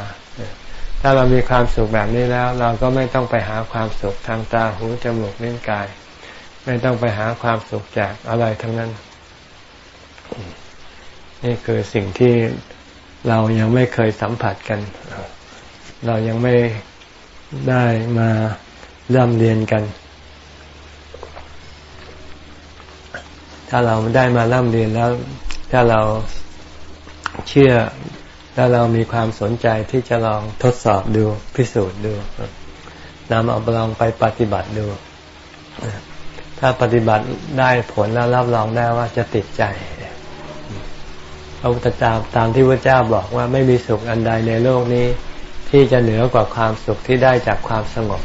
ถ้าเรามีความสุขแบบนี้แล้ว เราก็ไม่ต้องไปหาความสุขทางตาหูจมูกลิ้นกาย ไม่ต้องไปหาความสุขจากอะไรทั้งนั้น นี่คือสิ่งที่เรายังไม่เคยสัมผัสกัน เรายังไม่ได้มาเริ่มเรียนกัน ถ้าเราได้มาเริ่มเรียนแล้ว ถ้าเราเชื่อแล้วเรามีความสนใจที่จะลองทดสอบดูพิสูจน์ดูนำเอาลองไปปฏิบัติดู ถ้าปฏิบัติได้ผลแล้วรับรองได้ว่าจะติดใจพระพุทธเจ้าตามที่พระเจ้าบอกว่าไม่มีสุขอันใดในโลกนี้ ที่จะเหนือกว่าความสุขที่ได้จากความสงบ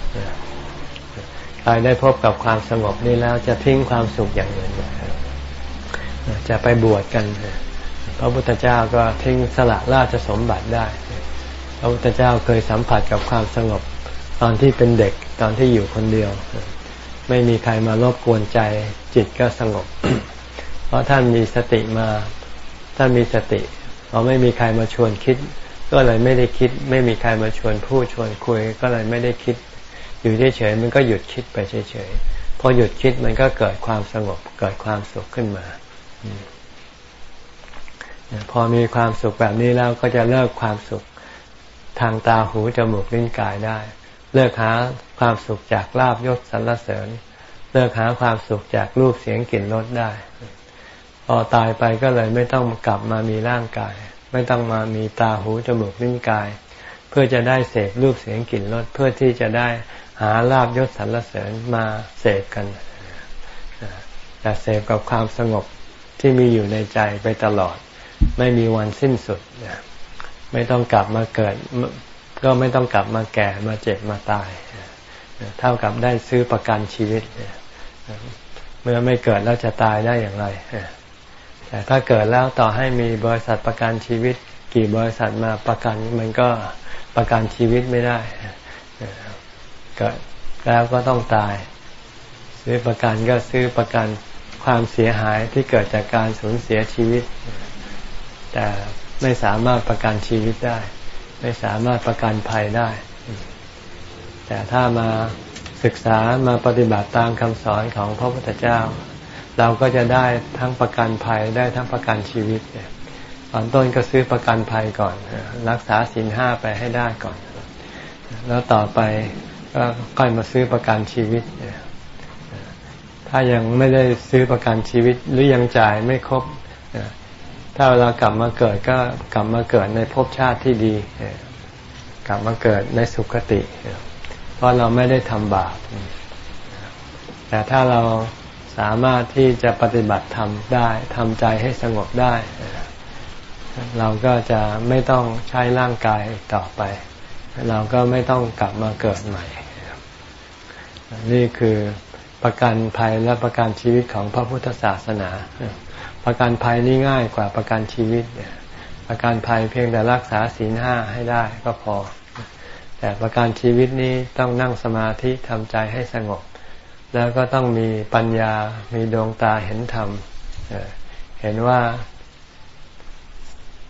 ใครได้พบกับความสงบนี้แล้วจะทิ้งความสุขอย่างอื่นจะไปบวชกัน พระพุทธเจ้าก็ทิ้งสละราชสมบัติได้ พระพุทธเจ้าเคยสัมผัสกับความสงบตอนที่เป็นเด็กตอนที่อยู่คนเดียว ไม่มีใครมารบกวนใจจิตก็สงบ เพราะท่านมีสติมา ท่านมีสติพอไม่มีใครมาชวนคิด ก็เลยไม่ได้คิด ไม่มีใครมาชวนพูดชวนคุย ก็เลยไม่ได้คิด อยู่เฉยๆมันก็หยุดคิดไปเฉยๆพอหยุดคิดมันก็เกิดความสงบ เกิดความสุขขึ้นมาพอมีความสุขแบบนี้แล้วก็จะเลิกความสุขทางตาหูจมูกลิ้นกายได้ เลิกหาความสุขจากลาบยศสรรเสริญ เลิกหาความสุขจากรูปเสียงกลิ่นรสได้ พอตายไปก็เลยไม่ต้องกลับมามีร่างกาย ไม่ต้องมามีตาหูจมูกลิ้นกาย เพื่อจะได้เสพรูปเสียงกลิ่นรสเพื่อที่จะได้หาลาบยศสรรเสริญมาเสพกันแต่เสพกับความสงบที่มีอยู่ในใจไปตลอด ไม่มีวันสิ้นสุดไม่ต้องกลับมาเกิด ก็ไม่ต้องกลับมาแก่มาเจ็บมาตาย เท่ากับได้ซื้อประกันชีวิตเมื่อไม่เกิดแล้วจะตายได้อย่างไร แต่ถ้าเกิดแล้วต่อให้มีบริษัทประกันชีวิต กี่บริษัทมาประกันมันก็ประกันชีวิตไม่ได้กิดแล้วก็ต้องตาย ซื้อประกันก็ซื้อประกันความเสียหายที่เกิดจากการสูญเสียชีวิต แต่ไม่สามารถประกันชีวิตได้ ไม่สามารถประกันภัยได้ แต่ถ้ามาศึกษามาปฏิบัติตามคำสอนของพระพุทธเจ้า เราก็จะได้ทั้งประกันภัยได้ทั้งประกันชีวิตตอนต้นก็ซื้อประกันภัยก่อน รักษาสินห้าไปให้ได้ก่อน แล้วต่อไปก็ค่อยมาซื้อประกันชีวิต ถ้ายังไม่ได้ซื้อประกันชีวิตหรือยังจ่ายไม่ครบ ถ้าเวลากลับมาเกิดก็กลับมาเกิดในภพชาติที่ดี กลับมาเกิดในสุคติ เพราะเราไม่ได้ทำบาป แต่ถ้าเรา สามารถที่จะปฏิบัติทำได้ทำใจให้สงบได้ เราก็จะไม่ต้องใช้ร่างกายต่อไป เราก็ไม่ต้องกลับมาเกิดใหม่ นี่คือประกันภัยและประกันชีวิตของพระพุทธศาสนา ประกันภัยนี่ง่ายกว่าประกันชีวิต ประกันภัยเพียงแต่รักษาศีลห้าให้ได้ก็พอ แต่ประกันชีวิตนี้ต้องนั่งสมาธิทำใจให้สงบ แล้วก็ต้องมีปัญญา มีดวงตาเห็นธรรม เห็นว่า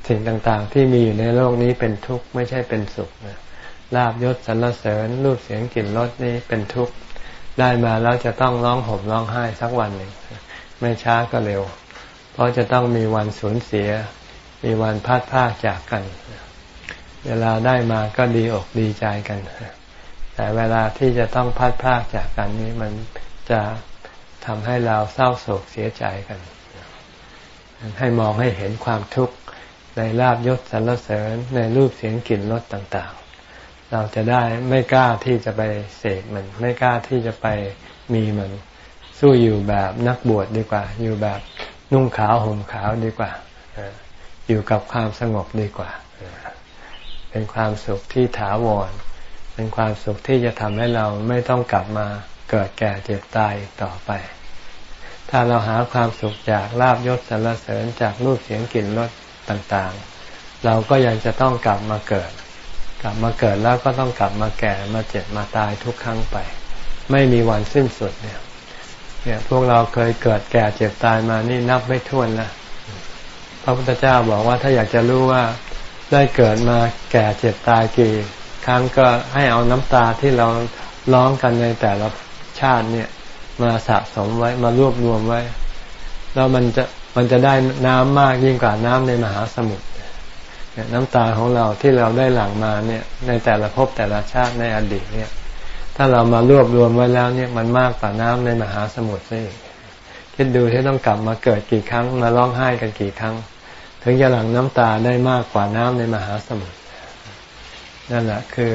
สิ่งต่างๆ ที่มีอยู่ในโลกนี้เป็นทุกข์ไม่ใช่เป็นสุขลาบยศสรรเสริญรูปเสียงกลิ่นรสนี่เป็นทุกข์ได้มาแล้วจะต้องร้องห่มร้องไห้สักวันหนึ่งไม่ช้าก็เร็ว เพราะจะต้องมีวันสูญเสีย มีวันพลาดพลาดจากกัน เวลาได้มาก็ดีอกดีใจกัน แต่เวลาที่จะต้องพลาดพลาดจากกันนี้มันจะทำให้เราเศร้าโศกเสียใจกัน ให้มองให้เห็นความทุกข์ในลาบยศสรรเสริญในรูปเสียงกลิ่นรสต่างๆ เราจะได้ไม่กล้าที่จะไปเสกมัน ไม่กล้าที่จะไปมีมันสู้อยู่แบบนักบวชดีกว่า อยู่แบบนุ่งขาวห่มขาวดีกว่า อยู่กับความสงบดีกว่า เป็นความสุขที่ถาวร เป็นความสุขที่จะทำให้เราไม่ต้องกลับมาเกิดแก่เจ็บตายต่อไป ถ้าเราหาความสุขจากลาบยศสรรเสริญจากรูปเสียงกลิ่นรสต่างๆ เราก็ยังจะต้องกลับมาเกิด กลับมาเกิดแล้วก็ต้องกลับมาแก่มาเจ็บมาตายทุกครั้งไป ไม่มีวันสิ้นสุดเนี่ยเนี่ยพวกเราเคยเกิดแก่เจ็บตายมานี่นับไม่ถ้วนแล้วพระพุทธเจ้าบอกว่าถ้าอยากจะรู้ว่าได้เกิดมาแก่เจ็บตายกี่ รั้งก็ให้เอาน้ำตาที่เราร้องกันในแต่ละชาติเนี่ย มาสะสมไว้มารวบรวมไว้ แล้วมันจะมันจะได้น้ำมากยิ่งกว่าน้ำในมหาสมุทรน้ำตาของเราที่เราได้หลั่งมาเนี่ย ในแต่ละภพแต่ละชาติในอดีตเนี่ย ถ้าเรามารวบรวมไว้แล้วเนี่ยมันมากกว่าน้ำในมหาสมุทรซะอีกคิดดูที่ต้องกลับมาเกิดกี่ครั้งมาร้องไห้กันกี่ครั้ง ถึงจะหลั่งน้ำตาได้มากกว่าน้ำในมหาสมุทร นั่นแหละคือ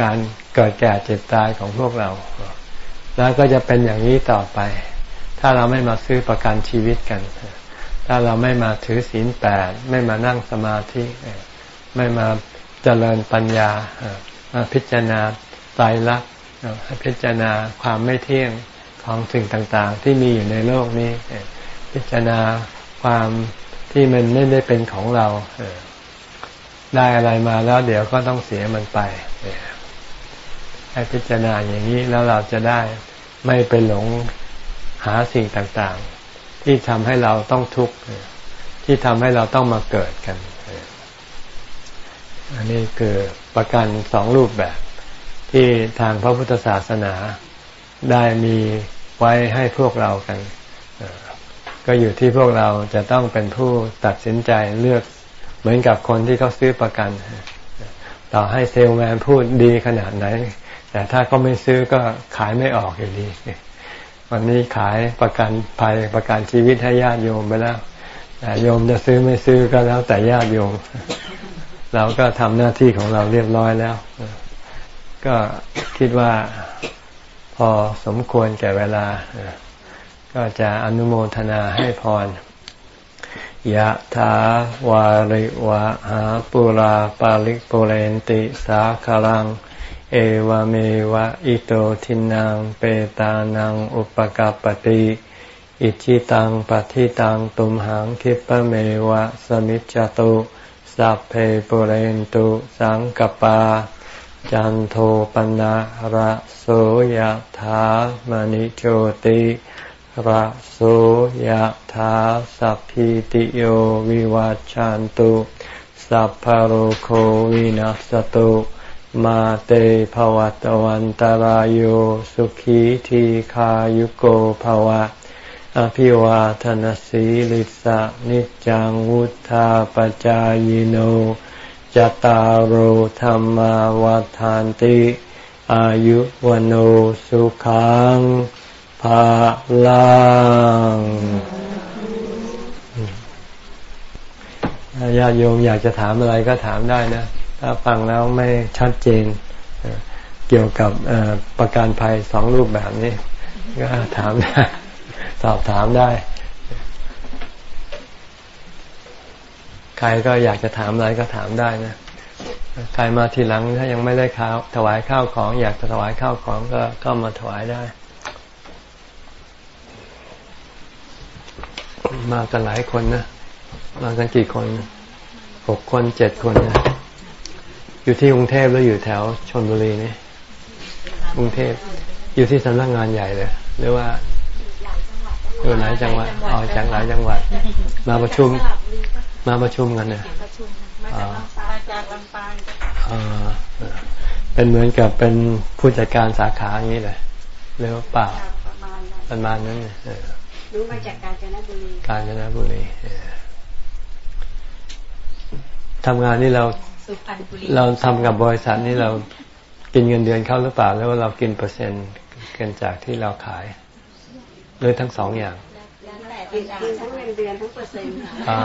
การเกิดแก่เจ็บตายของพวกเรา แล้วก็จะเป็นอย่างนี้ต่อไป ถ้าเราไม่มาซื้อประกันชีวิตกัน ถ้าเราไม่มาถือศีลแปดไม่มานั่งสมาธิไม่มาเจริญปัญญาพิจารณาไตายรักษณ์พิจารณาความไม่เที่ยงของสิ่งต่างๆ ที่มีอยู่ในโลกนี้ พิจารณาความที่มันไม่ได้เป็นของเรา ได้อะไรมาแล้วเดี๋ยวก็ต้องเสียมันไปให้พิจารณาอย่างนี้แล้วเราจะได้ไม่ไปหลงหาสิ่งต่างๆ ที่ทำให้เราต้องทุกข์ที่ทำให้เราต้องมาเกิดกัน อันนี้คือประกันสองรูปแบบ ที่ทางพระพุทธศาสนาได้มีไว้ให้พวกเรากัน ก็อยู่ที่พวกเราจะต้องเป็นผู้ตัดสินใจเลือก เหมือนกับคนที่เขาซื้อประกัน ต่อให้เซลแมนพูดดีขนาดไหน แต่ถ้าก็ไม่ซื้อก็ขายไม่ออกอยู่ดีวันนี้ขายประกันภัยประกันชีวิตให้ญาติโยมไปแล้วแต่โยมจะซื้อไม่ซื้อก็แล้วแต่ญาติโยม เราก็ทำหน้าที่ของเราเรียบร้อยแล้ว ก็คิดว่าพอสมควรแก่เวลา ก็จะอนุโมทนาให้พร ยะถาวาริวะหาปุราปาริกปุเรนติสาคลัง เอวเมวะอิโตทินังเปตานังอุปกาปติอิชิตังปฏิตังตุมหังคิปะเมวะสมิจจตุสัพเพปุเรนตุสังกปา จันโทปนะระโสยะถามณิโชติ ระโสยธาสัพพิติโยวิวัจจันตุสัพพโรโควินัสตุมาเตภวัตวันตารโยสุขีทีขายุโกภวะ อภิวาทนสีลิสะนิจังวุธาปจายโนจตารโหธรรมวาทานติ อายุวโนสุขัง ภาลังญาติโยมอยากจะถามอะไรก็ถามได้นะ ถ้าฟังแล้วไม่ชัดเจน เกี่ยวกับประการภัยสองรูปแบบนี้ ก็ถามได้ สอบถามได้ ใครก็อยากจะถามอะไรก็ถามได้นะ ใครมาทีหลังถ้ายังไม่ได้ข้าวถวายข้าวของ อยากจะถวายข้าวของก็ก็มาถวายได้ มากันหลายคนนะ มากันกี่คนหกคนเจ็ดคนนะอยู่ที่กรุงเทพแล้วอยู่แถวชนบุรีนี่กรุงเทพอยู่ที่สำนักงานใหญ่เลย หรือว่าอยู่ไหนจังหวัดอ๋อจากหลายจังหวัด มาประชุม มาประชุมกันเนี่ยเป็นเหมือนกับเป็นผู้จัดการสาขาอย่างนี้เลยเรียกว่าเปล่าประมาณนั้นเนี่ย รู้มาจากกาญจนบุรี กาญจนบุรีทำงานนี่เราเราทำกับบริษัทนี่เรากินเงินเดือนเข้าหรือเปล่า แล้วเรากินเปอร์เซ็นต์เกินจากที่เราขายหรือทั้งสองอย่างกินทั้งเงินเดือนทั้งเปอร์เซ็นต์อ่า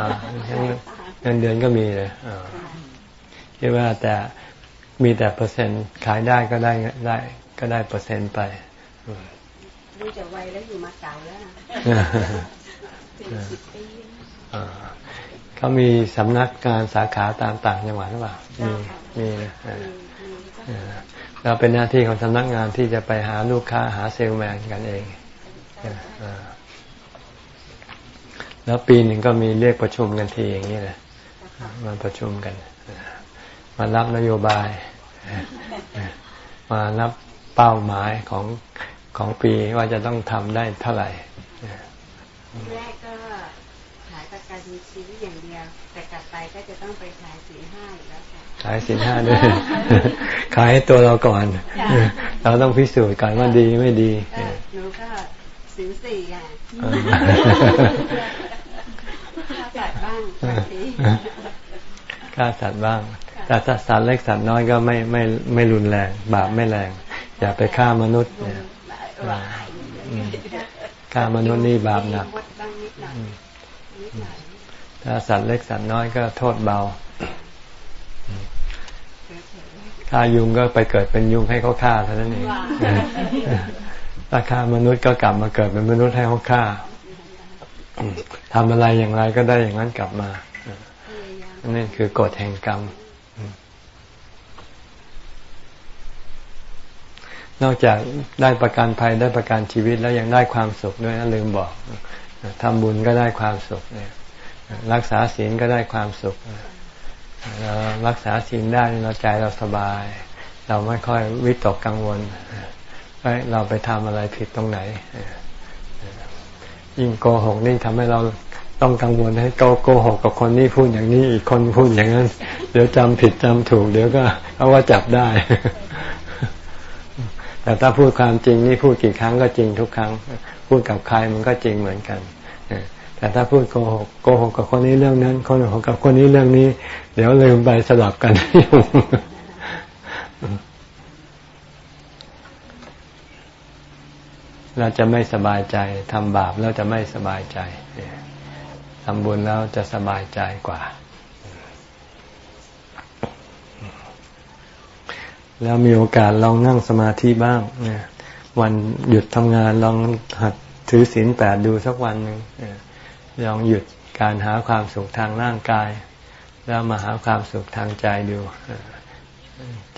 เงินเดือนก็มีเลยอ่าคิดว่าแต่มีแต่เปอร์เซ็นต์ขายได้ก็ได้ได้ ก็ได้เปอร์เซ็นต์ไปดูจะไวแล้วอยู่มาเก่าแล้วนะ เขามีสำนักการสาขาตามต่างจังหวัดหรือเปล่า มีมีนะเราเป็นหน้าที่ของสำนักงานที่จะไปหาลูกค้าหาเซลแมนกันเอง แล้วปีหนึ่งก็มีเรียกประชุมกันทีอย่างนี้เลยมาประชุมกัน มารับนโยบาย มารับเป้าหมายของของปีว่าจะต้องทำได้เท่าไหร่ แรกก็ขายประกันชีวิตอย่างเดียว แต่กลับไปก็จะต้องไปขายสินห้าอีกแล้วค่ะขายสินห้าด้วยขายให้ตัวเราก่อน เราต้องพิสูจน์ก่อนว่าดีไม่ดีหนูก็สินสี่อะค่าสัตว์บ้างค่าสัตว์บ้างแต่ถ้าสัตว์เล็กสัตว์น้อยก็ไม่ไม่ไม่รุนแรง บาปไม่แรง อย่าไปฆ่ามนุษย์เนี่ย ฆ่ามนุษย์นี่บาปหนักถ้าสัตว์เล็กสัตว์น้อยก็โทษเบาฆ่ายุงก็ไปเกิดเป็นยุงให้เขาฆ่าเท่านั้นเองถ้าฆ่ามนุษย์ก็กลับมาเกิดเป็นมนุษย์ให้เขาฆ่าทำอะไรอย่างไรก็ได้อย่างนั้นกลับมานี่คือกฎแห่งกรรม นอกจากได้ประกันภัยได้ประกันชีวิตแล้วยังได้ความสุขด้วยนะลืมบอกทำบุญก็ได้ความสุขเนี่ยรักษาศีลก็ได้ความสุขเรารักษาศีลได้เราใจเราสบาย เราไม่ค่อยวิตกกังวลเราไปทำอะไรผิดตรงไหนยิ่งโกหกนี่ทำให้เราต้องกังวลให้โกโกหกกับคนนี้พูดอย่างนี้อีกคนพูดอย่างนั้น เดี๋ยวจำผิดจำถูก เดี๋ยวก็เอาว่าจับได้ แต่ถ้าพูดความจริงนี่พูดกี่ครั้งก็จริงทุกครั้ง พูดกับใครมันก็จริงเหมือนกันแต่ถ้าพูดโกหกโกหกกับคนนี้เรื่องนั้นคนโกหกกับคนนี้เรื่องนี้ เดี๋ยวลืมไปสลับกันเราจะไม่สบายใจทำบาปแล้วจะไม่สบายใจทำบุญแล้วจะสบายใจกว่า แล้วมีโอกาสลองนั่งสมาธิบ้างวันหยุดทำงานลองหัดถือศีลแปดดูสักวันหนึ่งลองหยุดการหาความสุขทางร่างกาย แล้วมาหาความสุขทางใจดู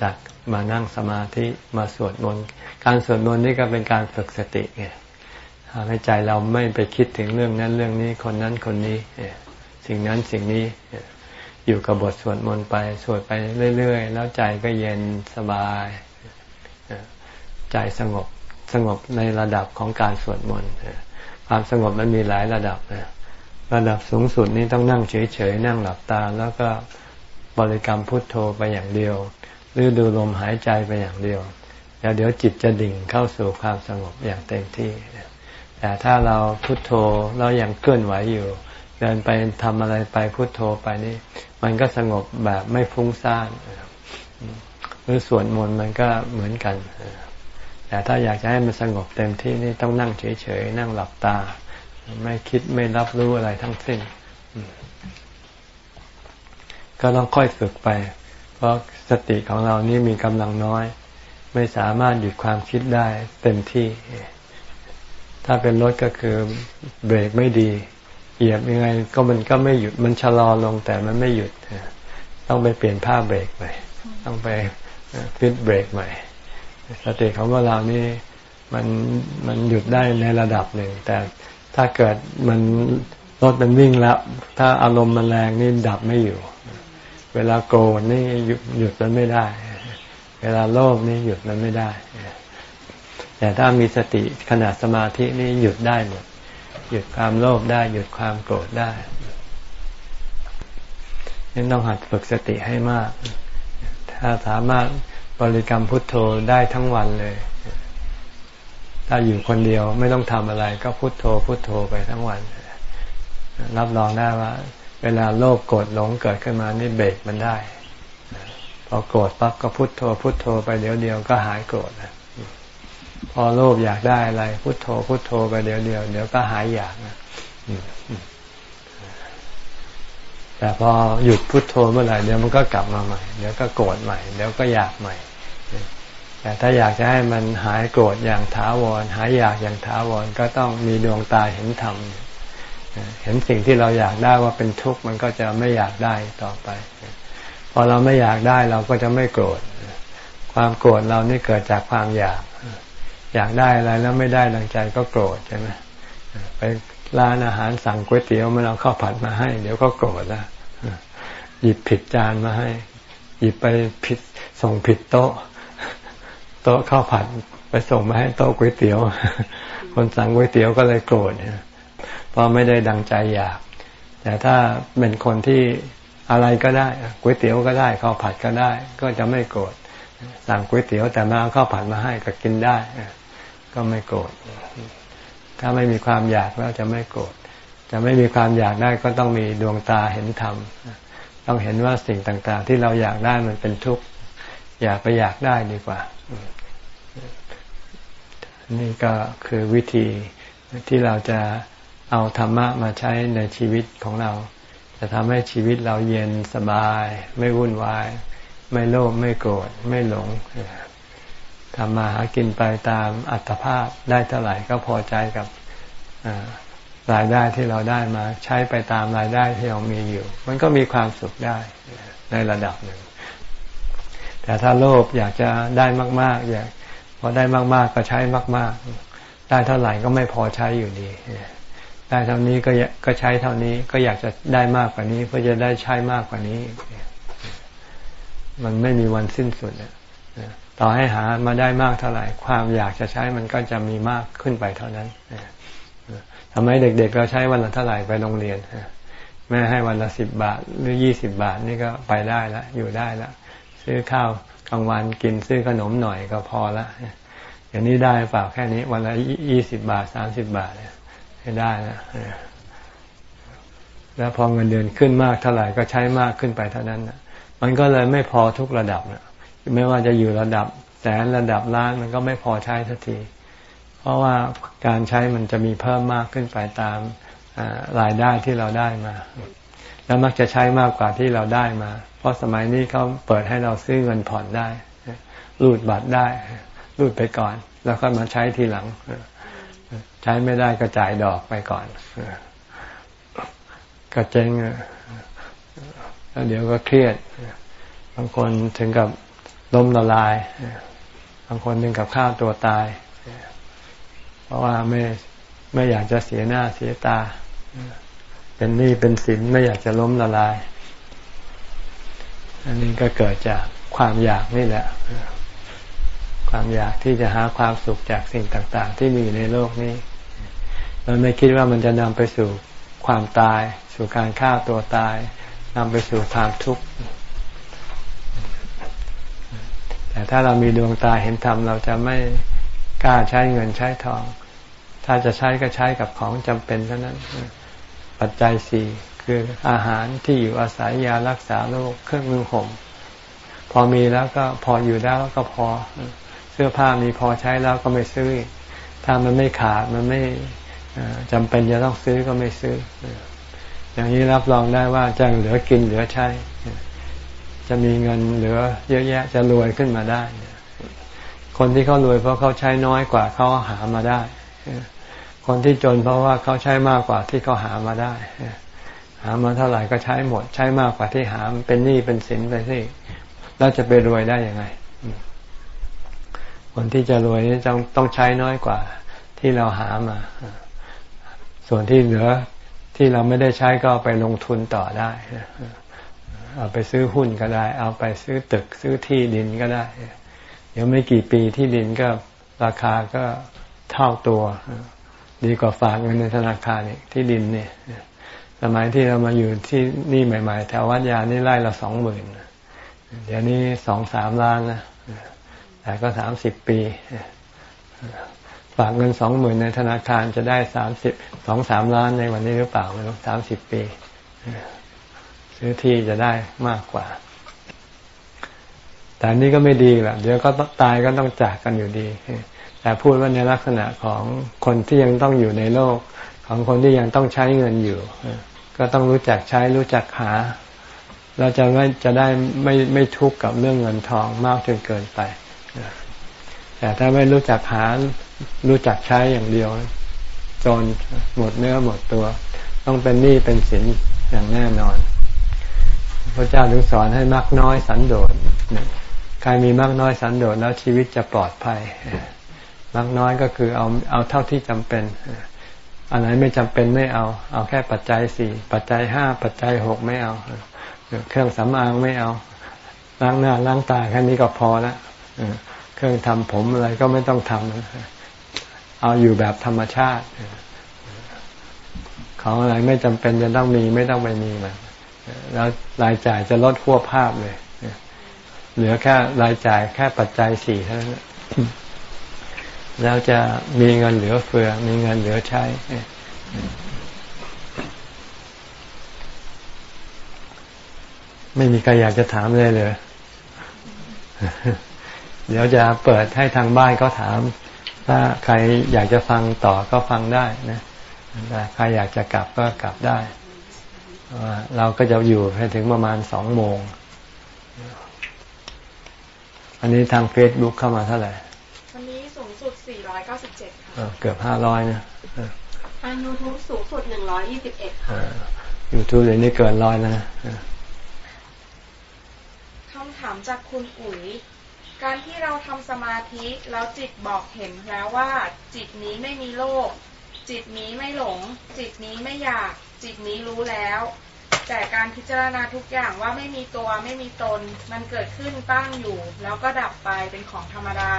จากมานั่งสมาธิมาสวดมนต์การสวดมนต์นี่ก็เป็นการฝึกสติไงทำให้ใจเราไม่ไปคิดถึงเรื่องนั้นเรื่องนี้คนนั้นคนนี้สิ่งนั้นสิ่งนี้ อยู่กับบทสวดมนต์ไปสวดไปเรื่อยๆ แล้วใจก็เย็นสบาย ใจสงบสงบในระดับของการสวดมนต์ความสงบมันมีหลายระดับนะระดับสูงสุดนี้ต้องนั่งเฉยๆนั่งหลับตา แล้วก็บริกรรมพุทโธไปอย่างเดียว หรือดูลมหายใจไปอย่างเดียวแล้วเดี๋ยวจิตจะดิ่งเข้าสู่ความสงบอย่างเต็มที่แต่ถ้าเราพุทโธเรายังเคลื่อนไหวอยู่ เดินไปทำอะไรไปพุทโธไปนี่ มันก็สงบแบบไม่ฟุ้งซ่านหรือสวดมนต์มันก็เหมือนกัน แต่ถ้าอยากจะให้มันสงบเต็มที่นี่ต้องนั่งเฉยๆนั่งหลับตา ไม่คิดไม่รับรู้อะไรทั้งสิ้น ก็ต้องค่อยฝึกไป เพราะสติของเรานี่มีกำลังน้อย ไม่สามารถหยุดความคิดได้เต็มที่ ถ้าเป็นรถก็คือเบรกไม่ดี เหยียบยังไงก็มันก็ไม่หยุดมันชะลอลงแต่มันไม่หยุด ต้องไปเปลี่ยนผ้าเบรกใหม่ต้องไปฟิตเบรกใหม่ สติของเรานี่มันมันหยุดได้ในระดับหนึ่ง แต่ถ้าเกิดมันรถมันวิ่งแล้ว ถ้าอารมณ์มันแรงนี่ดับไม่อยู่ เวลาโกรธนี่หยุดหยุดมันไม่ได้ เวลาโลภนี่หยุดมันไม่ได้ แต่ถ้ามีสติขณะสมาธินี่หยุดได้หมด หยุดความโลภได้หยุดความโกรธได้ยังต้องหัดฝึกสติให้มาก ถ้าสามารถบริกรรมพุทโธได้ทั้งวันเลย ถ้าอยู่คนเดียวไม่ต้องทำอะไร ก็พุทโธพุทโธไปทั้งวัน รับรองได้ว่า เวลาโลภโกรธหลงเกิดขึ้นมานี่เบรกมันได้ พอโกรธปั๊บก็พุทโธพุทโธไปเดี๋ยวเดียวก็หายโกรธ พอโลภอยากได้อะไร พุโทโธ พุโทโธไปเดี๋ยวเดียวเดี๋ยวก็หายอยากนะแต่พอหยุดพุดโทโธเมื่อไหร่เดี๋ยวมันก็กลับมาใหม่ เดี๋ยวก็โกรธใหม่ เดี๋ยวก็อยากใหม่ แต่ถ้าอยากจะให้มันหายโกรธอย่างถาวร หายอยากอย่างถาวรก็ต้องมีดวงตาเห็นธรรมเห็นสิ่งที่เราอยากได้ว่าเป็นทุกข์มันก็จะไม่อยากได้ต่อไป พอเราไม่อยากได้เราก็จะไม่โกรธ ความโกรธเรานี่เกิดจากความอยาก อยากได้อะไรแล้วไม่ได้ดังใจก็โกรธใช่ไหมไปร้านอาหารสั่งก๋วยเตี๋ยวมันเอาข้าวผัดมาให้ เดี๋ยวก็โกรธล้วหยิบผิดจานมาให้ หยิบไปผิดส่งผิดโต๊ะ โต๊ะข้าวผัดไปส่งมาให้โต๊ะก๋วยเตี๋ยว คนสั่งก๋วยเตี๋ยวก็เลยโกรธเพราะไม่ได้ดังใจอยาก แต่ถ้าเป็นคนที่อะไรก็ได้ก๋วยเตี๋ยวก็ได้ข้าวผัดก็ได้ ก็จะไม่โกรธสั่งก๋วยเตี๋ยวแต่มาเอาข้าวผัดมาให้ก็กินได้ ก็ไม่โกรธ ถ้าไม่มีความอยากแล้วจะไม่โกรธ จะไม่มีความอยากได้ก็ต้องมีดวงตาเห็นธรรม ต้องเห็นว่าสิ่งต่างๆ ที่เราอยากได้มันเป็นทุกข์ อยากไปอยากได้ดีกว่า นี่ก็คือวิธีที่เราจะเอาธรรมะมาใช้ในชีวิตของเรา จะทำให้ชีวิตเราเย็นสบาย ไม่วุ่นวาย ไม่โลภไม่โกรธไม่หลง ทำมาหากินไปตามอัตภาพได้เท่าไหร่ก็พอใจกับรายได้ที่เราได้มาใช้ไปตามรายได้ที่เรามีอยู่ มันก็มีความสุขได้ในระดับหนึ่ง แต่ถ้าโลภอยากจะได้มาก ๆ อยากพอได้มาก ๆ ก็ใช้มาก ๆ ได้เท่าไหร่ก็ไม่พอใช้อยู่ดีได้เท่านี้ก็ก็ใช้เท่านี้ก็อยากจะได้มากกว่านี้เพื่อจะได้ใช้มากกว่านี้ มันไม่มีวันสิ้นสุด ต่อให้หามาได้มากเท่าไหร่ ความอยากจะใช้มันก็จะมีมากขึ้นไปเท่านั้นทำไมเด็กๆเราใช้วันละเท่าไหร่ไปโรงเรียนแม่ให้วันละสิบบาทหรือยี่สิบบาทนี่ก็ไปได้ล้วอยู่ได้ล้วซื้อข้าวกลางวันกินซื้อขนมหน่อยก็พอละอย่างนี้ได้เปล่าแค่นี้ วันละยี่สิบบาทสามสิบบาทให้ได้นะแล้วพอเงินเดือนขึ้นมากเท่าไหร่ก็ใช้มากขึ้นไปเท่านั้นนะมันก็เลยไม่พอทุกระดับนะ ไม่ว่าจะอยู่ระดับแสนระดับล้านมันก็ไม่พอใช้ทันที เพราะว่าการใช้มันจะมีเพิ่มมากขึ้นไปตามรายได้ที่เราได้มา แล้วมักจะใช้มากกว่าที่เราได้มา เพราะสมัยนี้เขาเปิดให้เราซื้อเงินผ่อนได้รูดบัตรได้รูดไปก่อน แล้วก็มาใช้ทีหลัง ใช้ไม่ได้ก็จ่ายดอกไปก่อนก็เจ๊งแล้วเดี๋ยวก็เครียดบางคนถึงกับ ล้มละลาย บางคนถึงกับฆ่าตัวตาย เพราะว่าไม่ไม่อยากจะเสียหน้าเสียตา เป็นหนี้เป็นสินไม่อยากจะล้มละลาย อันนี้ก็เกิดจากความอยากนี่แหละ ความอยากที่จะหาความสุขจากสิ่งต่าง ๆ ที่มีในโลกนี้ เราไม่คิดว่ามันจะนำไปสู่ความตาย สู่การฆ่าตัวตายนำไปสู่ความทุกข์ แต่ถ้าเรามีดวงตาเห็นธรรมเราจะไม่กล้าใช้เงินใช้ทอง ถ้าจะใช้ก็ใช้กับของจำเป็นเท่านั้น ปัจจัยสี่คืออาหารที่อยู่อาศัยยารักษาโรคเครื่องมือห่มพอมีแล้วก็พออยู่แล้วก็พอ เสื้อผ้ามีพอใช้แล้วก็ไม่ซื้อ ถ้ามันไม่ขาดมันไม่จำเป็นจะต้องซื้อก็ไม่ซื้อ อย่างนี้รับรองได้ว่าจะเหลือกินเหลือใช้ จะมีเงินเหลือ เยอะแยะจะรวยขึ้นมาได้ คนที่เขารวยเพราะเขาใช้น้อยกว่าเขาหามาได้ คนที่จนเพราะว่าเขาใช้มากกว่าที่เขาหามาได้ หามาเท่าไหร่ก็ใช้หมด ใช้มากกว่าที่หาเป็นหนี้เป็นสินไปสิแล้วจะไปรวยได้ยังไง คนที่จะรวยนี่ต้องต้องใช้น้อยกว่าที่เราหามา ส่วนที่เหลือที่เราไม่ได้ใช้ก็ไปลงทุนต่อได้ เอาไปซื้อหุ้นก็ได้ เอาไปซื้อตึกซื้อที่ดินก็ได้ เดี๋ยวไม่กี่ปีที่ดินก็ราคาก็เท่าตัว ดีกว่าฝากเงินในธนาคารนี่ที่ดินเนี่ยสมัยที่เรามาอยู่ที่นี่ใหม่ ๆแถววัดยานี่ไร่ละสองหมื่นเดี๋ยวนี้สองสามล้านนะแต่ก็สามสิบปีฝากเงินสองหมื่นในธนาคารจะได้สามสิบสองสามล้านในวันนี้หรือเปล่าไม่รู้สามสิบปี ซื้อที่จะได้มากกว่า แต่นี้ก็ไม่ดีแหละเดี๋ยวก็ตายก็ต้องจากกันอยู่ดี แต่พูดว่าในลักษณะของคนที่ยังต้องอยู่ในโลก ของคนที่ยังต้องใช้เงินอยู่ ก็ต้องรู้จักใช้รู้จักหา เราจะไม่จะได้ไม่ไม่ทุกข์กับเรื่องเงินทองมากจนเกินไปแต่ถ้าไม่รู้จักหารู้จักใช้อย่างเดียวจนหมดเนื้อหมดตัว ต้องเป็นหนี้เป็นสินอย่างแน่นอน พระเจ้าถึงสอนให้มากน้อยสันโดษใครมีมากน้อยสันโดษแล้วชีวิตจะปลอดภัยมากน้อยก็คือเอาเอาเท่าที่จำเป็นอันไหนไม่จำเป็นไม่เอา เอาแค่ปัจจัยสี่ปัจจัยห้าปัจจัยหกไม่เอา เครื่องสำอางไม่เอาล้างหน้าล้างตาแค่นี้ก็พอละเครื่องทำผมอะไรก็ไม่ต้องทำเอาอยู่แบบธรรมชาติ ของอะไรไม่จำเป็นจะต้องมีไม่ต้องไปมีมัน แล้วรายจ่ายจะลดขั้วภาพเลยเหลือแค่รายจ่ายแค่ปัจจัยสี่เท่านั้นแล้วจะมีเงินเหลือเฟือ มีเงินเหลือใช้ไม่มีใครอยากจะถามเลยเลย เดี๋ยวจะเปิดให้ทางบ้านก็ถาม ถ้าใครอยากจะฟังต่อก็ฟังได้นะใครอยากจะกลับก็กลับได้ เราก็จะอยู่ไปถึงประมาณสองโมง อันนี้ทางเฟซบุ๊กเข้ามาเท่าไหร่ วันนี้สูงสุด 497 ค่ะเกือบห้าร้อยนะทางยูทูบสูงสุด 121 ค่ะยูทูบเดี๋ยวนี้เกินร้อยนะคำถามจากคุณอุ๋ย การที่เราทำสมาธิแล้วจิตบอกเห็นแล้วว่าจิตนี้ไม่มีโลก จิตนี้ไม่หลง จิตนี้ไม่อยาก จิตนี้รู้แล้ว แต่การพิจารณาทุกอย่างว่าไม่มีตัวไม่มีตน มันเกิดขึ้นตั้งอยู่ แล้วก็ดับไปเป็นของธรรมดา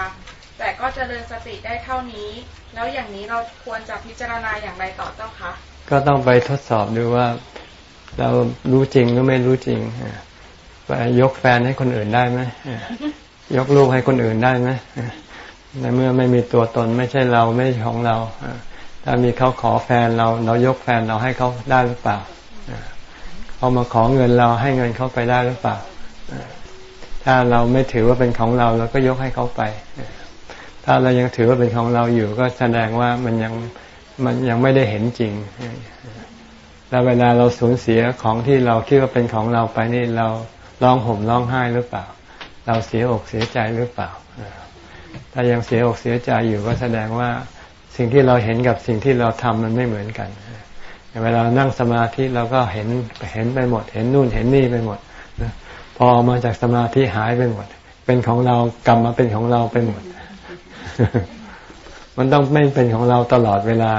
แต่ก็จเจริญสติได้เท่านี้ แล้วอย่างนี้เราควรจะพิจารณาอย่างไรต่อเจ้าคะ ก็ต้องไปทดสอบดูว่า เรารู้จริงหรือไม่รู้จริงไปยกแฟนให้คนอื่นได้ไหมยกลูกให้คนอื่นได้ไหมในเมื่อไม่มีตัวตนไม่ใช่เราไม่ใช่ของเรา ถ้ามีเขาขอแฟนเราเรายกแฟนเราให้เขาได้หรือเปล่าเขามาขอเงินเราให้เงินเขาไปได้หรือเปล่าถ้าเราไม่ถือว่าเป็นของเราเราก็ยกให้เขาไป ถ้าเรายังถือว่าเป็นของเราอยู่ก็แสดงว่ามันยังมันยังไม่ได้เห็นจริง แล้วเวลาเราสูญเสียของที่เราคิดว่าเป็นของเราไปนี่เราร้องห่มร้องไห้หรือเปล่า เราเสียอกเสียใจหรือเปล่า ถ้ายังเสียอกเสียใจอยู่ก็แสดงว่า สิ่งที่เราเห็นกับสิ่งที่เราทำมันไม่เหมือนกัน เวลานั่งสมาธิเราก็เห็นเห็นไปหมด เห็นนู่นเห็นนี่ไปหมดพอมาจากสมาธิหายไปหมด เป็นของเรากลับมาเป็นของเราไปหมด มันต้องไม่เป็นของเราตลอดเวลา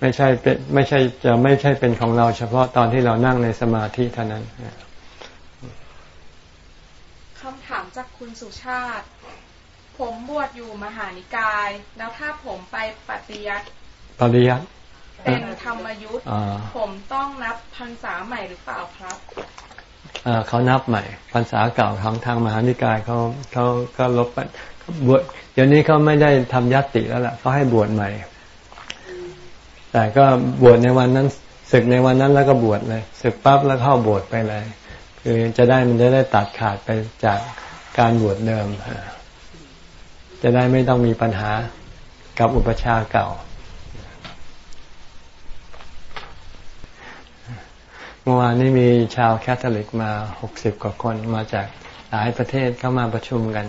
ไม่ใช่เป็นไม่ใช่จะไม่ใช่เป็นของเรา เฉพาะตอนที่เรานั่งในสมาธิเท่านั้นคำถามจากคุณสุชาติ ผมบวชอยู่มหานิกาย แล้วถ้าผมไปปฏิยัติปฏิยัติเป็นธรรมยุทธ์ผมต้องนับพรรษาใหม่หรือเปล่าครับเขานับใหม่พรรษาเก่าของทางมหานิกายเขาเขาก็ลบไปบวชเดี๋ยวนี้เขาไม่ได้ทำยัตติแล้วล่ะเขาให้บวชใหม่ แต่ก็บวชในวันนั้นศึกในวันนั้นแล้วก็บวชเลยศึกปั๊บแล้วเข้าบวชไปเลย คือจะได้มันจะได้ตัดขาดไปจากการบวชเดิม จะได้ไม่ต้องมีปัญหากับอุปชาเก่า เมื่อวานนี้มีชาวแคทอลิกมาหกสิบกว่าคนมาจากหลายประเทศเข้ามาประชุมกัน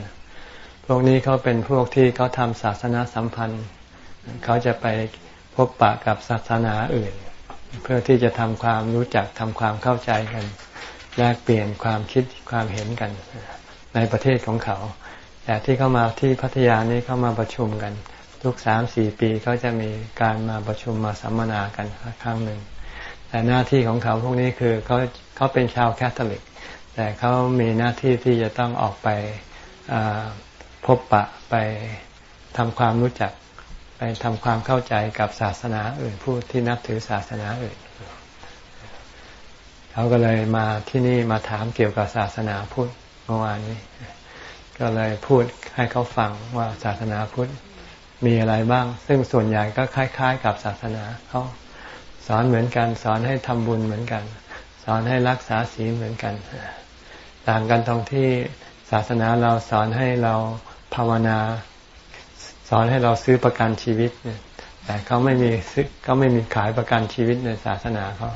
พวกนี้เขาเป็นพวกที่เขาทำศาสนาสัมพันธ์ เขาจะไปพบปะกับศาสนาอื่น เพื่อที่จะทำความรู้จักทำความเข้าใจกัน แลกเปลี่ยนความคิดความเห็นกัน ในประเทศของเขา แต่ที่เข้ามาที่พัทยานี้เข้ามาประชุมกัน ทุกสามสี่ปีเขาจะมีการมาประชุมมาสัมมนากันครั้งหนึ่ง แต่หน้าที่ของเขาพวกนี้คือเขาเขาเป็นชาวแคทอลิก แต่เขามีหน้าที่ที่จะต้องออกไปพบปะไปทำความรู้จักไปทำความเข้าใจกับศาสนาอื่นผู้ที่นับถือศาสนาอื่น เขาก็เลยมาที่นี่มาถามเกี่ยวกับศาสนาพุทธเมื่อวานนี้ ก็เลยพูดให้เขาฟังว่าศาสนาพุทธมีอะไรบ้าง ซึ่งส่วนใหญ่ก็คล้ายๆ กับศาสนาเขาสอนเหมือนกัน สอนให้ทำบุญเหมือนกัน สอนให้รักษาศีลเหมือนกัน ต่างกันตรงที่ศาสนาเราสอนให้เราภาวนา สอนให้เราซื้อประกันชีวิตเนี่ยแต่เขาไม่มีซื้อเขาไม่มีขายประกันชีวิตในศาสนาเขา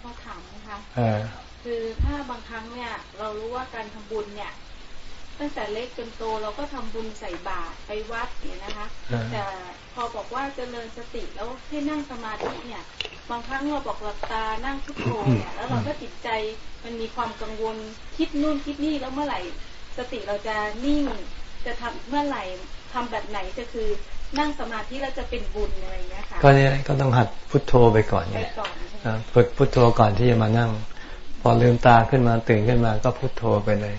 เขาถามนะคะคือถ้าบางครั้งเนี่ย เรารู้ว่าการทำบุญเนี่ยตั้งแต่เล็กจนโตเราก็ทำบุญใส่บาตรไปวัดเนี่ยนะคะ แต่พอบอกว่าเจริญสติแล้วให้นั่งสมาธิเนี่ยบางครั้งเราบอกหลับตานั่งพุทโธเนี่ยแล้วเราก็จิตใจมันมีความกังวลคิดนู่นคิดนี่แล้วเมื่อไหร่สติเราจะนิ่ง จะทำเมื่อไหร่ทำแบบไหนจะคือนั่งสมาธิแล้วจะเป็นบุญอะไรเงี้ยค่ะก็เนี่ยก็ต้องหัดพุทโธไปก่อนไปก่อนใช่ฝึกพุทโธก่อนที่จะมานั่ง พอลืมตาขึ้นมาตื่นขึ้นมาก็พุทโธไปเลย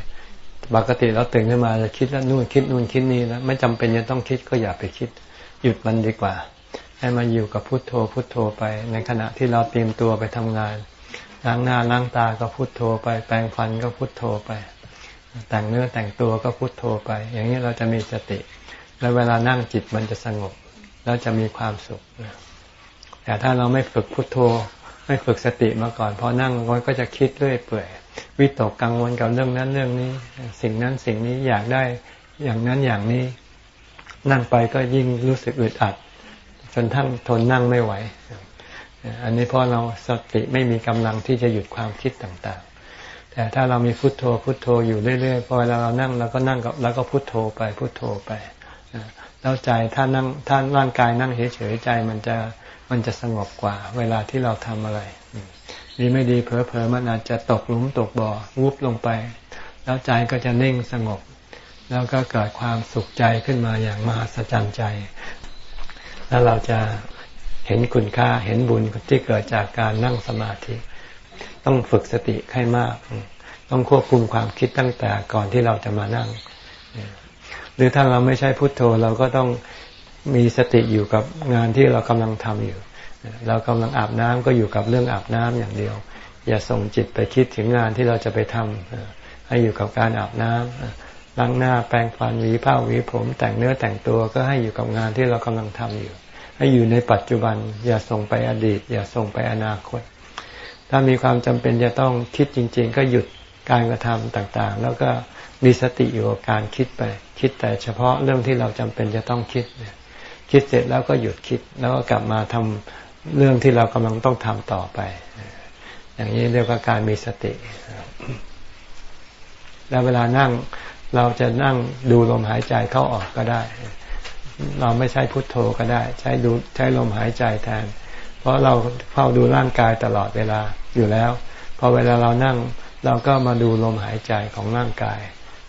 ปกติเราตื่นขึ้นมาจะคิดแล้วนู่นคิดนู่นคิดนี่แล้วไม่จำเป็นจะต้องคิดก็อย่าไปคิด หยุดมันดีกว่า ให้มาอยู่กับพุทโธพุทโธไป ในขณะที่เราเตรียมตัวไปทำงานล้างหน้าล้างตาก็พุทโธไป แปรงฟันก็พุทโธไป แต่งเนื้อแต่งตัวก็พุทโธไป อย่างนี้เราจะมีสติ แล้วเวลานั่งจิตมันจะสงบแล้วจะมีความสุขแต่ถ้าเราไม่ฝึกพุทโธ ไม่ฝึกสติมาก่อนพอนั่งมันก็จะคิดเรื่อยเปื่อยวิตกกังวลกับเรื่องนั้นเรื่องนี้ สิ่งนั้นสิ่งนี้อยากได้อย่างนั้นอย่างนี้ นั่งไปก็ยิ่งรู้สึกอึดอัด จนทั้งทนนั่งไม่ไหว อันนี้เพราะเราสติไม่มีกำลังที่จะหยุดความคิดต่างๆ แต่ถ้าเรามีพุโทโธพุโทโธอยู่เรื่อยๆพอเวลาเรานั่งเราก็นั่งกับแล้วก็พุโทโธไปพุโทโธไปแล้วใจถ้านั่งถ้าร่างกายนั่งเฉยๆใจมันจะ มันจะสงบกว่า เวลาที่เราทำอะไรดีไม่ดีเผลอๆมันอาจจะตกหลุมตกบ่อวุบลงไป แล้วใจก็จะนิ่งสงบ แล้วก็เกิดความสุขใจขึ้นมาอย่างมหัศจรรย์ใจ แล้วเราจะเห็นคุณค่าเห็นบุญที่เกิดจากการนั่งสมาธิ ต้องฝึกสติให้มาก ต้องควบคุมความคิดตั้งแต่ก่อนที่เราจะมานั่ง หรือถ้าเราไม่ใช่พุทโธเราก็ต้อง มีสติอยู่กับงานที่เรากำลังทำอยู่ เรากำลังอาบน้ำก็อยู่กับเรื่องอาบน้ำอย่างเดียว อย่าส่งจิตไปคิดถึงงานที่เราจะไปทำให้อยู่กับการอาบน้ำล้างหน้าแปรงฟันหวีผ้าหวีผม แต่งเนื้อแต่งตัวก็ให้อยู่กับงานที่เรากำลังทำอยู่ ให้อยู่ในปัจจุบัน อย่าส่งไปอดีต อย่าส่งไปอนาคต ถ้ามีความจำเป็นจะต้องคิดจริง ๆ ก็หยุดการกระทำต่างๆ แล้วก็มีสติอยู่กับการคิดไป คิดแต่เฉพาะเรื่องที่เราจำเป็นจะต้องคิด คิดเสร็จแล้วก็หยุดคิดแล้วก็กลับมาทำเรื่องที่เรากำลังต้องทำต่อไป อย่างนี้เรียกว่าการมีสติ แล้วเวลานั่งเราจะนั่งดูลมหายใจเข้าออกก็ได้ เราไม่ใช้พุทโธก็ได้ ใช้ดูใช้ลมหายใจแทน เพราะเราเฝ้าดูร่างกายตลอดเวลาอยู่แล้วพอเวลาเรานั่งเราก็มาดูลมหายใจของร่างกาย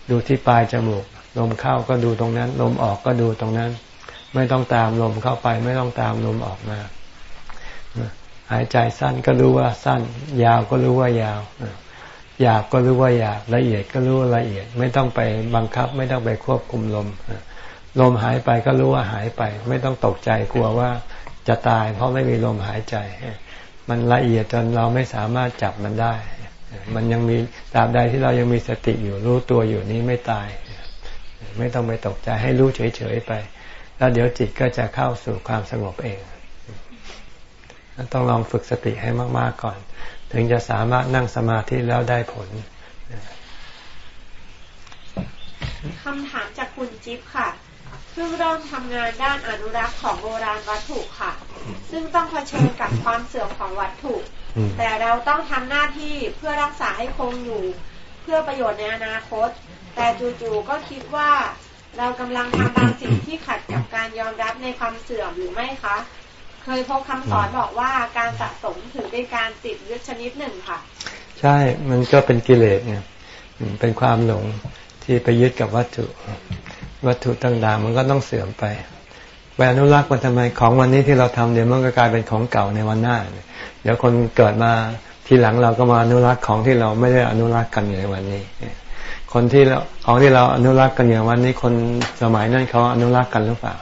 ดูที่ปลายจมูก ลมเข้าก็ดูตรงนั้น ลมออกก็ดูตรงนั้น ไม่ต้องตามลมเข้าไป ไม่ต้องตามลมออกมา หายใจสั้นก็รู้ว่าสั้น ยาวก็รู้ว่ายาวหยาบก็รู้ว่าหยาบละเอียดก็รู้ว่าละเอียด ไม่ต้องไปบังคับ ไม่ต้องไปควบคุมลมลมหายไปก็รู้ว่าหายไป ไม่ต้องตกใจกลัวว่าจะตายเพราะไม่มีลมหายใจ มันละเอียดจนเราไม่สามารถจับมันได้ มันยังมีตราบใดที่เรายังมีสติอยู่รู้ตัวอยู่นี้ไม่ตาย ไม่ต้องไปตกใจให้รู้เฉยๆไป แล้วเดี๋ยวจิตก็จะเข้าสู่ความสงบเอง ต้องลองฝึกสติให้มาก ๆก่อน ถึงจะสามารถนั่งสมาธิแล้วได้ผลคำถามจากคุณจิ๊บค่ะเพิ่งเริ่มทำงานด้านอนุรักษ์ของโบราณวัตถุค่ะ ซึ่งต้องเผชิญกับความเสื่อมของวัตถุ แต่เราต้องทำหน้าที่เพื่อรักษาให้คงอยู่ เพื่อประโยชน์ในอนาคต แต่จู่ๆก็คิดว่า เรากำลังทำบางสิ่งที่ขัดกับการยอมรับในความเสื่อมหรือไม่คะ เคยพบคำสอนบอกว่าการสะสมถือเป็นการติดยึดชนิดหนึ่งค่ะ ใช่ มันก็เป็นกิเลสเนี่ยเป็นความหลงที่ไปยึดกับวัตถุ วัตถุต่างๆมันก็ต้องเสื่อมไปไปอนุรักษ์มันทำไมของวันนี้ที่เราทำเดี๋ยวมันก็กลายเป็นของเก่าในวันหน้า เดี๋ยวคนเกิดมาทีหลังเราก็มาอนุรักษ์ของที่เราไม่ได้อนุรักษ์กันในวันนี้ คนที่เราของที่เราอนุรักษ์กันอย่างวันนี้คนสมัยนั้นเขาอนุรักษ์กันหรือเปล่า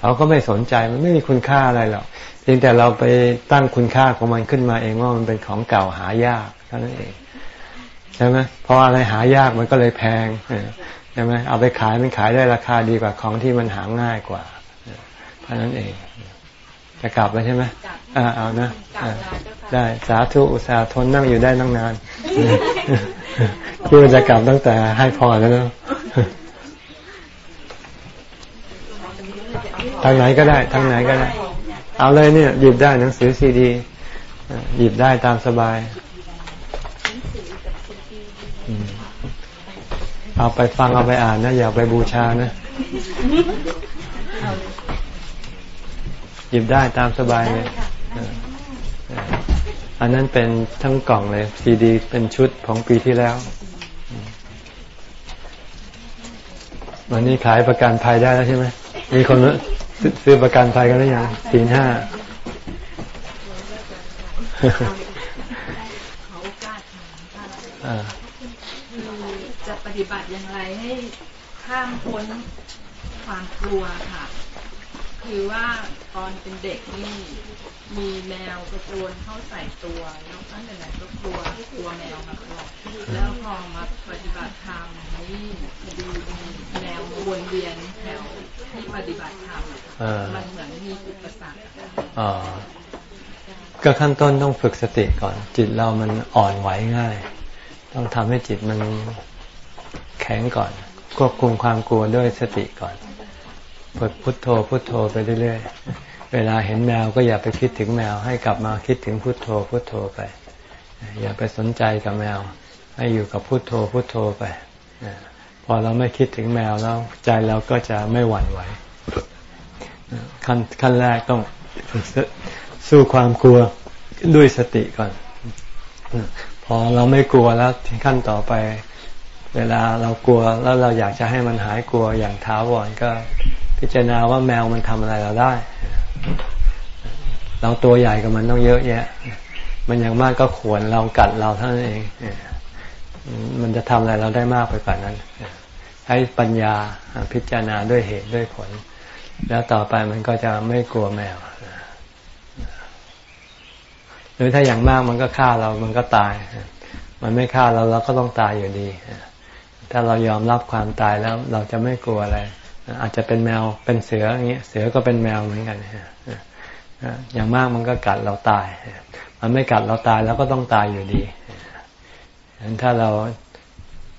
เราก็ไม่สนใจมันไม่มีคุณค่าอะไรหรอกเพียงแต่เราไปตั้งคุณค่าของมันขึ้นมาเองว่ามันเป็นของเก่าหายากเท่านั้นเองใช่ไหมเพราะอะไรหายากมันก็เลยแพงใช่ไหมเอาไปขายมันขายได้ราคาดีกว่าของที่มันหาง่ายกว่าเท่านั้นเอง จะกลับไปใช่ไหมอ่าเอานะได้สาธุอุตสาห์ทนนั่งอยู่ได้นั่งนานคิดว่าจะกลับตั้งแต่ให้พอแล้วเนาะทางไหนก็ได้ ทางไหนก็ได้ เอาเลยเนี่ย หยิบได้หนังสือซีดีหยิบได้ตามสบาย เอาไปฟังเอาไปอ่านนะ อย่าไปบูชานะ หยิบได้ตามสบายเลยอันนั้นเป็นทั้งกล่องเลยซีดี เป็นชุดของปีที่แล้ว วันนี้ขายประกันภัยได้แล้วใช่ไหมมีคนซื้อประกันภัยกันหรือยังสี่ห้าขอโอกาสถามค่ะคือจะปฏิบัติอย่างไรให้ข้ามพ้นความกลัวค่ะ คือว่าตอนเป็นเด็กนี่มีแมวกระโจนเข้าใส่ตัวแล้วตั้งแต่นั้นก็กลัวกลัวแมวมาตลอดแล้วพอมาปฏิบัติธรรมนี่พอดีมีแมววนเวียนแถวที่ปฏิบัติธรรมอะค่ะอ่ามันเหมือนมีอุปสรรคอะค่ะอ๋อก็ขั้นต้นต้องฝึกสติก่อน จิตเรามันอ่อนไหวง่าย ต้องทำให้จิตมันแข็งก่อน ควบคุมความกลัวด้วยสติก่อน ฝึกพุทโธพุทโธไปเรื่อยๆ เวลาเห็นแมวก็อย่าไปคิดถึงแมว ให้กลับมาคิดถึงพุทโธพุทโธไป อย่าไปสนใจกับแมว ให้อยู่กับพุทโธพุทโธไป พอเราไม่คิดถึงแมวแล้วใจเราก็จะไม่หวั่นไหว ขั้นขั้นแรกต้องฝึกสู้ความกลัวด้วยสติก่อน พอเราไม่กลัวแล้วขั้นต่อไป เวลาเรากลัวแล้วเราอยากจะให้มันหายกลัวอย่างท้าวรก็ พิจารณาว่าแมวมันทำอะไรเราได้ เราตัวใหญ่กับมันต้องเยอะแยะ มันอย่างมากก็ขวนเรากัดเราเท่านั้นเอง มันจะทำอะไรเราได้มากไปกว่านั้นใช้ปัญญาพิจารณาด้วยเหตุด้วยผล แล้วต่อไปมันก็จะไม่กลัวแมวหรือถ้าอย่างมากมันก็ฆ่าเรามันก็ตาย มันไม่ฆ่าเราเราก็ต้องตายอยู่ดี ถ้าเรายอมรับความตายแล้ว เราจะไม่กลัวอะไร อาจจะเป็นแมวเป็นเสืออย่างเงี้ยเสือก็เป็นแมวเหมือนกันอย่างมากมันก็กัดเราตาย มันไม่กัดเราตายแล้วก็ต้องตายอยู่ดีฉะนั้นถ้าเรา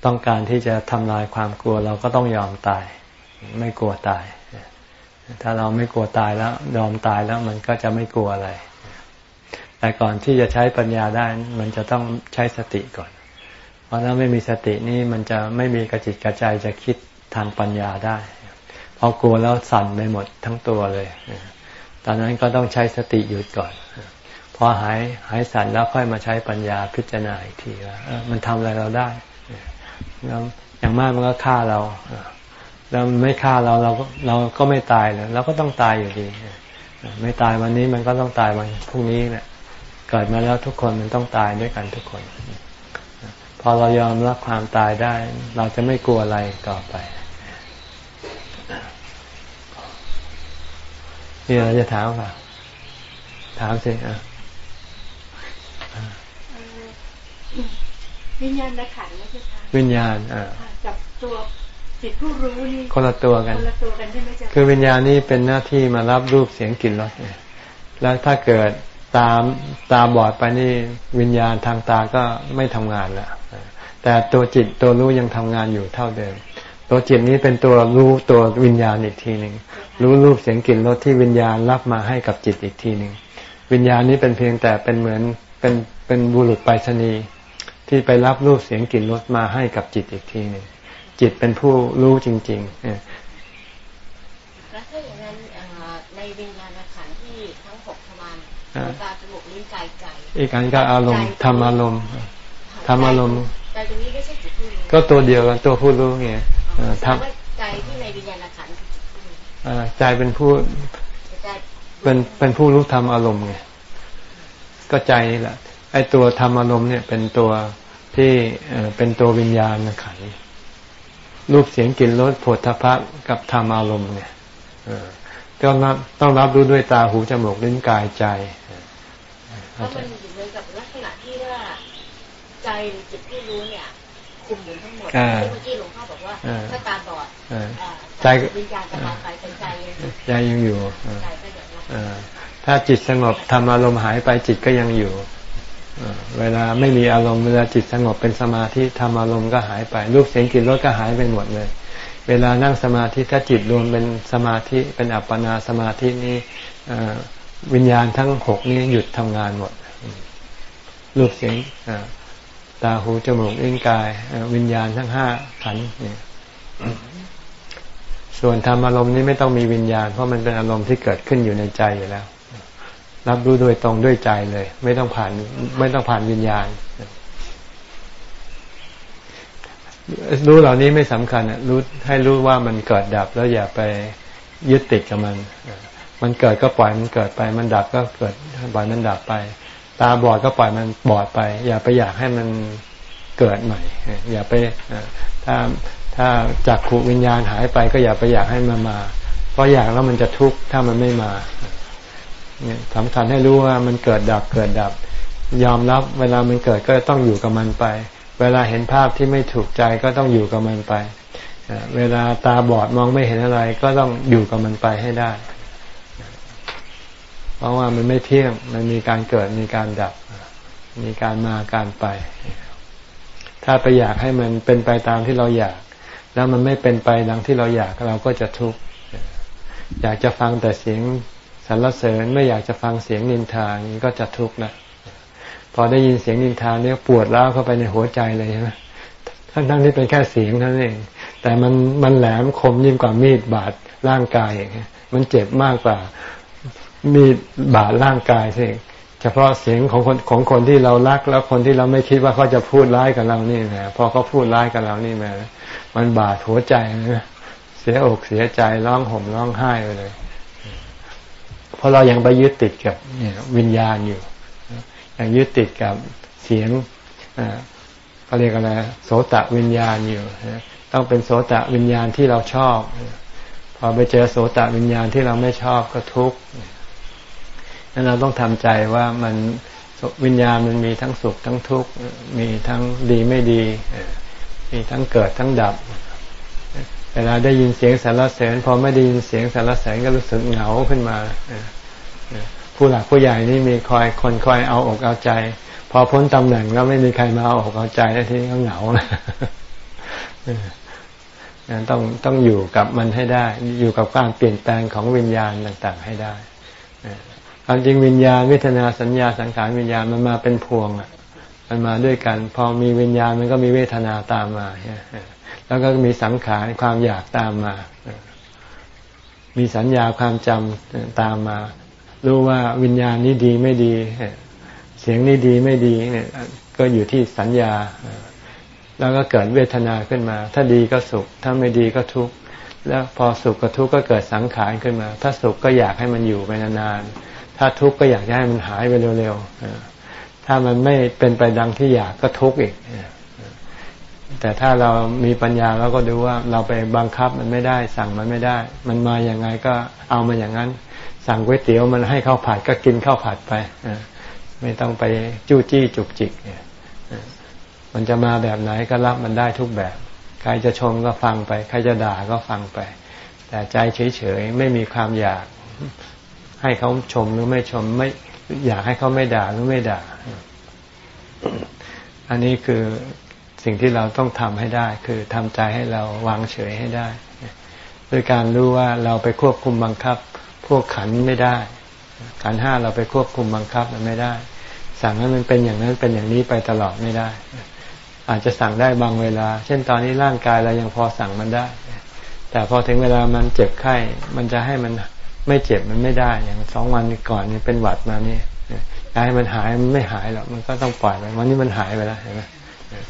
ต้องการที่จะทำลายความกลัวเราก็ต้องยอมตาย ไม่กลัวตาย ถ้าเราไม่กลัวตายแล้วยอมตายแล้วมันก็จะไม่กลัวอะไร แต่ก่อนที่จะใช้ปัญญาได้มันจะต้องใช้สติก่อน เพราะถ้าไม่มีสตินี่มันจะไม่มีกระจิตกระใจจะคิดทางปัญญาได้ พอกลัวแล้วสั่นไปหมดทั้งตัวเลย ตอนนั้นก็ต้องใช้สติหยุดก่อน พอหายหายสั่นแล้วค่อยมาใช้ปัญญาพิจารณาอีกทีว่ามันทำอะไรเราได้แล้วอย่างมากมันก็ฆ่าเราแล้วไม่ฆ่าเราเราก็เราก็ไม่ตายเลยเราก็ต้องตายอยู่ดี ไม่ตายวันนี้มันก็ต้องตายวันพรุ่งนี้แหละเกิดมาแล้วทุกคนมันต้องตายด้วยกันทุกคน พอเรายอมรับความตายได้ เราจะไม่กลัวอะไรต่อไป มีอะไรจะถามป่ะ ถามสิอะวิญญาณขันธ์นะเจ้าค่ะวิญญาณอ่ากับตัวจิตผู้รู้นี่คนละตัวกันคนละตัวกันใช่ไหมเจ้าคือวิญญาณนี่เป็นหน้าที่มารับรูปเสียงกลิ่นรสเนี่ยแล้วถ้าเกิดตามตาบอดไปนี่วิญญาณทางตาก็ไม่ทำงานแล้วแต่ตัวจิตตัวรู้ยังทำงานอยู่เท่าเดิม ตัวจิตนี้เป็นตัวรู้ตัววิญญาณอีกทีหนึ่ง รู้รูปเสียงกลิ่นรสที่วิญญาณรับมาให้กับจิตอีกทีหนึ่งวิญญาณนี้เป็นเพียงแต่เป็นเหมือนเป็นเป็นบุรุษไปรษณีย์ที่ไปรับรูปเสียงกลิ่นรสมาให้กับจิตอีกทีหนึ่งจิตเป็นผู้รู้จริงๆแล้วถ้าอย่างนั้นเอ่อในวิญญาณขันธ์ที่ทั้งหกทวารอ่าตาจมูกลิ้นกายใจอีกอันก็อารมณ์ทำอารมณ์ทำอารมณ์ใจตรงนี้ไม่ใช่จิตผู้รู้ก็ตัวเดียวกันตัวผู้รู้ไงเอ่อแสทดงว่าใจที่ในวิญญาณ ใจเป็นผู้แต่ใจเป็นเป็นผู้รู้ทำอารมณ์ไงก็ใจนี่แหละไอ้ตัวทำอารมณ์เนี่ย เป็นตัวที่เอ่อเป็นตัววิญญาณขันธ์รูปเสียงกลิ่นรสโผฏฐัพพะกับธรรมอารมณ์เนี่ยเออต้องรับต้องรับรู้ด้วยตาหูจมูกลิ้นกายใจเพราะมันอยู่เหมือนกับลักษณะที่ว่าใจหรือจิตผู้รู้เนี่ยคุมอยู่ทั้งหมดอ่าซึ่งเมื่อกี้หลวงพ่อบอกว่าอ่าถ้าตาบอดเอออ่าใจวิญญาณจะตายไปแต่ ใจยังอยู่ใจยังอยู่เออใจก็อย่างนั้นเออถ้าจิตสงบทำอารมณ์หายไปจิตก็ยังอยู่เออเวลาไม่มีอารมณ์เวลาจิตสงบเป็นสมาธิทำอารมณ์ก็หายไปรูปเสียงกลิ่นรสก็หายไปหมดเลย เวลานั่งสมาธิถ้าจิตรวมเป็นสมาธิเป็นอัปปนาสมาธินี้เอ่อวิญญาณทั้งหกนี้หยุดทำงานหมด รูปเสียงอ่าตาหูจมูกลิ้นกายเอ่อวิญญาณทั้งห้าขันธ์เนี่ย ส่วนธรรมอารมณ์นี้ไม่ต้องมีวิญญาณ เพราะมันเป็นอารมณ์ที่เกิดขึ้นอยู่ในใจอยู่แล้ว รับรู้โดยตรงด้วยใจเลย ไม่ต้องผ่านไม่ต้องผ่านวิญญาณ รู้เหล่านี้ไม่สำคัญรู้ให้รู้ว่ามันเกิดดับแล้วอย่าไปยึดติดกับมัน มันเกิดก็ปล่อยมันเกิดไป มันดับก็เกิดปล่อยมันดับไป ตาบอดก็ปล่อยมันบอดไป อย่าไปอยากให้มันเกิดใหม่ อย่าไปถ้า ถ้าจากขูวิญญาณหายไปก็อย่าไปอยากให้มันมา เพราะอยากแล้วมันจะทุกข์ถ้ามันไม่มาเนี่ยสำคัญให้รู้ว่ามันเกิดดับเกิดดับ ยอมรับเวลามันเกิดก็ต้องอยู่กับมันไป เวลาเห็นภาพที่ไม่ถูกใจก็ต้องอยู่กับมันไป เวลาตาบอดมองไม่เห็นอะไร ก็ต้องอยู่กับมันไปให้ได้ เพราะว่ามันไม่เที่ยง มันมีการเกิดมีการดับ มีการมาการไป ถ้าไปอยากให้มันเป็นไปตามที่เราอยาก แล้วมันไม่เป็นไปดังที่เราอยากเราก็จะทุกข์อยากจะฟังแต่เสียงสรรเสริญไม่อยากจะฟังเสียงนินทานี้ก็จะทุกข์นะพอได้ยินเสียงนินทาเนี่ยปวดร้าวเข้าไปในหัวใจเลยใช่ไหมทั้งทั้งที่เป็นแค่เสียงเท่านั้นเอง แต่มันมันแหลมคมยิ่งกว่ามีดบาดร่างกายมันเจ็บมากกว่ามีดบาดร่างกายสิ เฉพาะเสียงของคนของคนที่เรารักแล้วคนที่เราไม่คิดว่าเขาจะพูดร้ายกับเรานี่นะพอเขาพูดร้ายกับเรานี่มามันบาดหัวใจนะเสียอกเสียใจร้องห่มร้องไห้ไปเลย เพราะเรายังไปยึดติดกับเนี่ยวิญญาณอยู่ยังยึดติดกับเสียงอ่าเขาเรียกอะไรโสตะวิญญาณอยู่ต้องเป็นโสตะวิญญาณที่เราชอบ พอไปเจอโสตะวิญญาณที่เราไม่ชอบก็ทุกข์ นั้นเราต้องทำใจว่ามันวิญญาณมันมีทั้งสุขทั้งทุกข์มีทั้งดีไม่ดี มีทั้งเกิดทั้งดับ เวลาได้ยินเสียงสรรเสริญพอไม่ได้ยินเสียงสรรเสริญก็รู้สึกเหงาขึ้นมา ผู้หลักผู้ใหญ่นี่มีคอยคนคอยเอาอกเอาใจ พอพ้นตำแหน่งแล้วไม่มีใครมาเอาอกเอาใจแล้วทีนี้ก็เหงาต้องต้องอยู่กับมันให้ได้ อยู่กับการเปลี่ยนแปลงของวิญญาณต่าง ๆ ให้ได้ ความจริงวิญญาณวิทนาสัญญาสังขารวิญญาณมันมาเป็นพวงอะ มันมาด้วยกัน พอมีวิญญาณมันก็มีเวทนาตามมาแล้วก็มีสังขารความอยากตามมา มีสัญญาความจำตามมา รู้ว่าวิญญาณนี้ดีไม่ดี เสียงนี้ดีไม่ดีเนี่ยก็อยู่ที่สัญญา แล้วก็เกิดเวทนาขึ้นมา ถ้าดีก็สุข ถ้าไม่ดีก็ทุกข์ แล้วพอสุขกับทุกข์ก็เกิดสังขารขึ้นมา ถ้าสุขก็อยากให้มันอยู่ไปนานๆ ถ้าทุกข์ก็อยากให้มันหายไปเร็วๆถ้ามันไม่เป็นไปดังที่อยากก็ทุกข์อีกแต่ถ้าเรามีปัญญาเราก็ดูว่าเราไปบังคับมันไม่ได้ สั่งมันไม่ได้ มันมาอย่างไงก็เอามาอย่างนั้น สั่งก๋วยเตี๋ยวมันให้ข้าวผัดก็กินข้าวผัดไปไม่ต้องไปจู้จี้จุกจิกเนี่ยมันจะมาแบบไหนก็รับมันได้ทุกแบบ ใครจะชมก็ฟังไป ใครจะด่าก็ฟังไป แต่ใจเฉยๆไม่มีความอยาก ให้เขาชมหรือไม่ชมไม่ อยากให้เขาไม่ด่าหรือไม่ด่า อันนี้คือสิ่งที่เราต้องทำให้ได้ คือทำใจให้เราวางเฉยให้ได้ด้วยการรู้ว่าเราไปควบคุมบังคับ พวกขันไม่ได้ ขันห้าเราไปควบคุมบังคับมันไม่ได้ สั่งให้มันเป็นอย่างนั้นเป็นอย่างนี้ไปตลอดไม่ได้ อาจจะสั่งได้บางเวลา เช่นตอนนี้ร่างกายเรายังพอสั่งมันได้ แต่พอถึงเวลามันเจ็บไข้ มันจะให้มัน ไม่เจ็บมันไม่ได้อย่างสองวันก่อนนี่เป็นหวัดมานี่อยากให้มันหายมันไม่หายหรอกมันก็ต้องปล่อยไปวันนี้มันหายไปแล้วเห็นไหม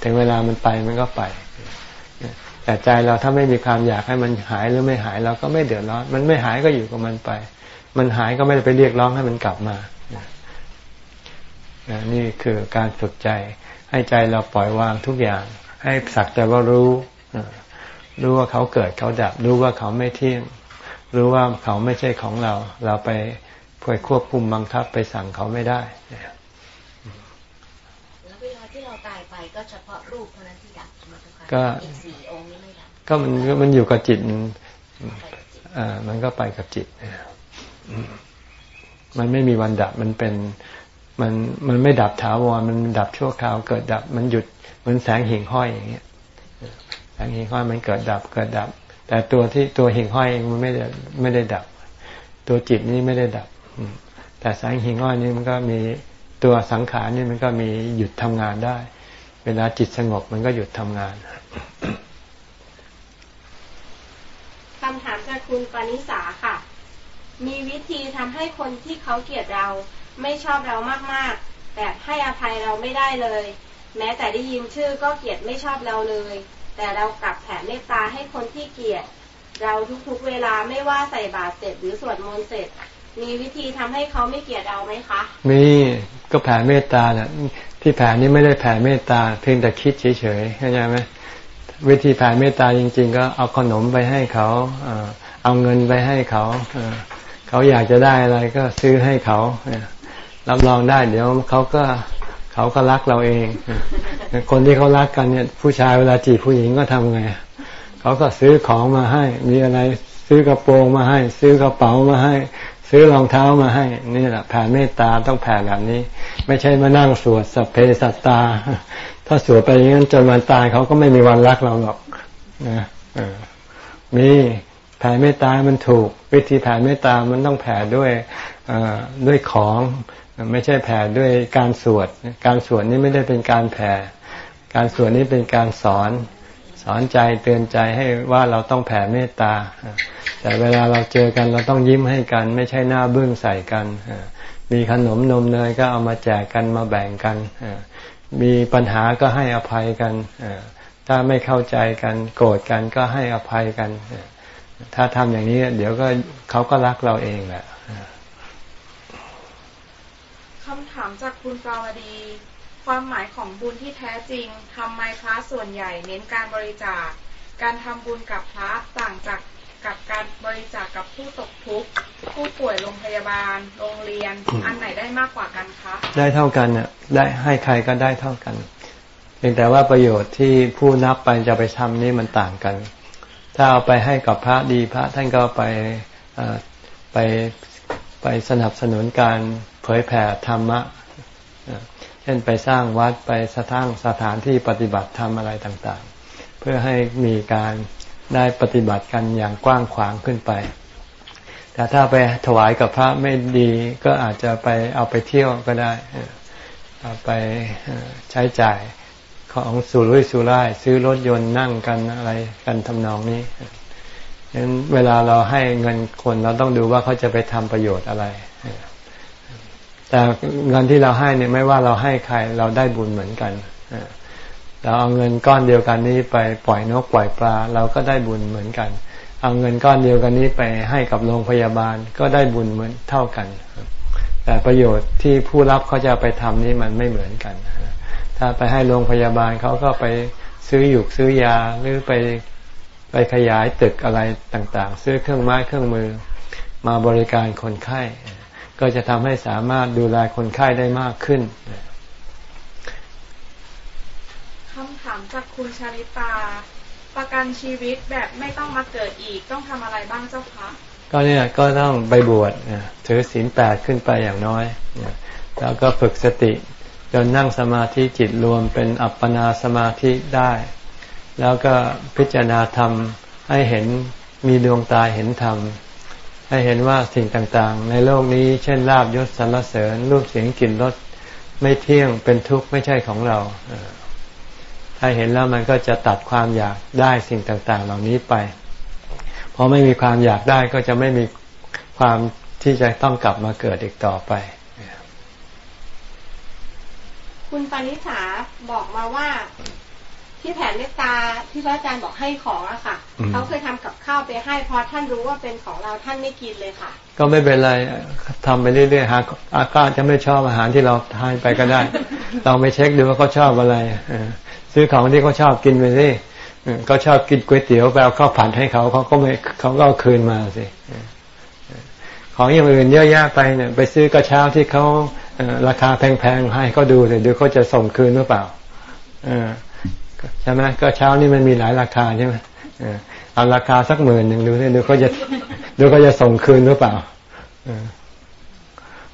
ถึงเวลามันไปมันก็ไปแต่ใจเราถ้าไม่มีความอยากให้มันหายหรือไม่หายเราก็ไม่เดือดร้อน มันไม่หายก็อยู่กับมันไป มันหายก็ไม่ได้ไปเรียกร้องให้มันกลับมานี่คือการฝึกใจ ให้ใจเราปล่อยวางทุกอย่าง ให้สักแต่ว่ารู้รู้ว่าเขาเกิดเขาดับ รู้ว่าเขาไม่เที่ยง รู้ว่าเขาไม่ใช่ของเรา เราไปไปควบคุมบังคับไปสั่งเขาไม่ได้แล้วเวลาที่เราตายไปก็เฉพาะรูปเท่านั้นที่ดับก็สี่องค์นี้ไม่ดับก็มันมันอยู่กับจิตอ่ามันก็ไปกับจิตมันไม่มีวันดับมันเป็นมันมันไม่ดับถาวรมันดับชั่วคราว เกิดดับ มันหยุดมันแสงหิ่งห้อยอย่างเงี้ยแสงหิ่งห้อยมันเกิดดับ เกิดดับ แต่ตัวที่ตัวหิ่งห้อยเองมันไม่ได้ไม่ได้ดับ ตัวจิตนี่ไม่ได้ดับ แต่แสงหิ่งห้อยนี่มันก็มีตัวสังขารนี่มันก็มีหยุดทำงานได้ เวลาจิตสงบมันก็หยุดทำงานคำถามจากคุณปณิสาค่ะ มีวิธีทำให้คนที่เขาเกลียดเราไม่ชอบเรามากๆ แบบให้อภัยเราไม่ได้เลย แม้แต่ได้ยินชื่อก็เกลียดไม่ชอบเราเลย แต่เรากลับแผ่เมตตาให้คนที่เกลียด เราทุกๆเวลาไม่ว่าใส่บาตรเสร็จหรือสวดมนต์เสร็จ มีวิธีทำให้เขาไม่เกลียดเราไหมคะ มีก็แผ่เมตตาเนี่ยที่แผ่นี้ไม่ได้แผ่เมตตาเพียงแต่คิดเฉยๆเข้าใจไหมวิธีแผ่เมตตาจริง ๆ ก็เอาขนมไปให้เขาเอาเงินไปให้เขาเขาอยากจะได้อะไรก็ซื้อให้เขารับรองได้เดี๋ยวเขาก็ เขาก็รักเราเอง คนที่เขารักกันเนี่ย ผู้ชายเวลาจีบผู้หญิงก็ทำไงเขาก็ซื้อของมาให้ มีอะไรซื้อกระโปรงมาให้ ซื้อกระเป๋ามาให้ ซื้อรองเท้ามาให้ นี่แหละแผ่เมตตาต้องแผ่แบบนี้ ไม่ใช่มานั่งสวดสัพเพสัตตา ถ้าสวดไปอย่างนั้นจนวันตายเขาก็ไม่มีวันรักเราหรอกนะมีแผ่เมตตามันถูก วิธีแผ่เมตตามันต้องแผ่ด้วยด้วยของ ไม่ใช่แผ่ด้วยการสวด การสวดนี้ไม่ได้เป็นการแผ่ การสวดนี้เป็นการสอนสอนใจเตือนใจให้ว่าเราต้องแผ่เมตตา แต่เวลาเราเจอกันเราต้องยิ้มให้กัน ไม่ใช่หน้าบึ้งใส่กัน มีขนมนมเนยก็เอามาแจกกันมาแบ่งกัน มีปัญหาก็ให้อภัยกัน ถ้าไม่เข้าใจกันโกรธกันก็ให้อภัยกัน ถ้าทำอย่างนี้เดี๋ยวก็เขาก็รักเราเองแหละ คำถามจากคุณปราวดี ความหมายของบุญที่แท้จริงทำไมพระส่วนใหญ่เน้นการบริจาค การทำบุญกับพระต่างจากกับการบริจาคกับผู้ตกทุกข์ผู้ป่วยโรงพยาบาล โรงเรียน อันไหนได้มากกว่ากันคะ ได้เท่ากันน่ะได้ให้ใครก็ได้เท่ากันเพียงแต่ว่าประโยชน์ที่ผู้นับไปจะไปทำนี่มันต่างกัน ถ้าเอาไปให้กับพระดีพระท่านก็ไปไป ไปสนับสนุนการเผยแผ่ธรรมะเช่นไปสร้างวัดไปสร้างสถานที่ปฏิบัติธรรมอะไรต่างๆ เพื่อให้มีการได้ปฏิบัติกันอย่างกว้างขวางขึ้นไป แต่ถ้าไปถวายกับพระไม่ดีก็อาจจะไปเอาไปเที่ยวก็ได้เอาไปใช้จ่ายของสุรุ่ยสุร่าย ซื้อรถยนต์นั่งกันอะไรกันทำนองนี้ ฉะนั้นเวลาเราให้เงินคนเราต้องดูว่าเขาจะไปทำประโยชน์อะไร แต่เงินที่เราให้เนี่ยไม่ว่าเราให้ใครเราได้บุญเหมือนกันเราเอาเงินก้อนเดียวกันนี้ไปปล่อยนกปล่อยปลา เราก็ได้บุญเหมือนกัน เอาเงินก้อนเดียวกันนี้ไปให้กับโรงพยาบาลก็ได้บุญเหมือนเท่ากัน แต่ประโยชน์ที่ผู้รับเขาจะไปทำนี่มันไม่เหมือนกัน ถ้าไปให้โรงพยาบาลเขาก็ไปซื้อหยุกซื้อยาหรือไป ไปขยายตึกอะไรต่างๆ ซื้อเครื่องไม้เครื่องมือมาบริการคนไข้ ก็จะทำให้สามารถดูแลคนไข้ได้มากขึ้นคำถามจากคุณชาลิตา ประกันชีวิตแบบไม่ต้องมาเกิดอีกต้องทำอะไรบ้างเจ้าคะก็เนี่ยก็ต้องไปบวชถือศีลแปดขึ้นไปอย่างน้อย แล้วก็ฝึกสติจนนั่งสมาธิจิตรวมเป็นอัปปนาสมาธิได้ แล้วก็พิจารณาธรรมให้เห็นมีดวงตาเห็นธรรม ให้เห็นว่าสิ่งต่างๆ ในโลกนี้เช่นลาบยศสรรเสริญรูปเสียงกลิ่นรสไม่เที่ยงเป็นทุกข์ไม่ใช่ของเรา ถ้าเห็นแล้วมันก็จะตัดความอยากได้สิ่งต่างๆ เหล่านี้ไปพอไม่มีความอยากได้ก็จะไม่มีความที่จะต้องกลับมาเกิดอีกต่อไป คุณปานิสาบอกมาว่า ที่แผ่เมตตาที่พระอาจารย์บอกให้ของอะค่ะเขาเคยทำกับข้าวไปให้พอท่านรู้ว่าเป็นของเราท่านไม่กินเลยค่ะ ก็ไม่เป็นไรทำไปเรื่อยๆหาอาการจะไม่ชอบอาหารที่เราทานไปก็ได้ลองไปเช็คดูว่าเขาชอบอะไรซื้อของที่เขาชอบกินไปสิก็ชอบกินก๋วยเตี๋ยวไปเอาข้าวผัดให้เขาเขาก็ไม่เขาก็เอาคืนมาสิของอย่างอื่นเยอะแยะไปเนี่ยไปซื้อกระเช้าที่เขาราคาแพงๆให้เขาดูเลยเดี๋ยวเขาจะส่งคืนหรือเปล่า ใช่ไหมก็เช้านี่มันมีหลายราคาใช่ไหมเอาราคาสักหมื่นหนึ่งดูสิดูเขาจะดูเขาจะส่งคืนหรือเปล่า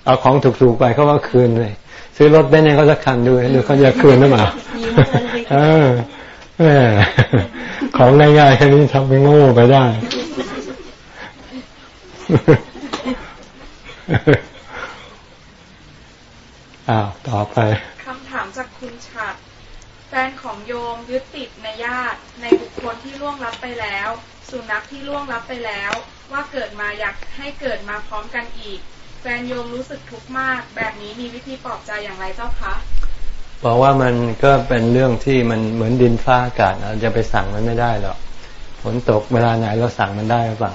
เอาของถูกๆไปเขาว่าคืนเลย ซื้อรถเบนซ์ให้เขาสักคันดูดูเขาจะคืนหรือเปล่าของง่ายๆแค่นี้ทำเป็นโง่ไปได้อ้าวต่อไปคำถามจากคุณฉัดแฟนของโยมยึดติดในญาติ ในบุคคลที่ล่วงลับไปแล้ว สุนัขที่ล่วงลับไปแล้ว ว่าเกิดมาอยากให้เกิดมาพร้อมกันอีก แฟนโยมรู้สึกทุกข์มาก แบบนี้มีวิธีปลอบใจอย่างไรเจ้าคะบอกว่ามันก็เป็นเรื่องที่มันเหมือนดินฟ้าอากาศเราจะไปสั่งมันไม่ได้หรอกฝนตกเวลาไหนเราสั่งมันได้หรือเปล่า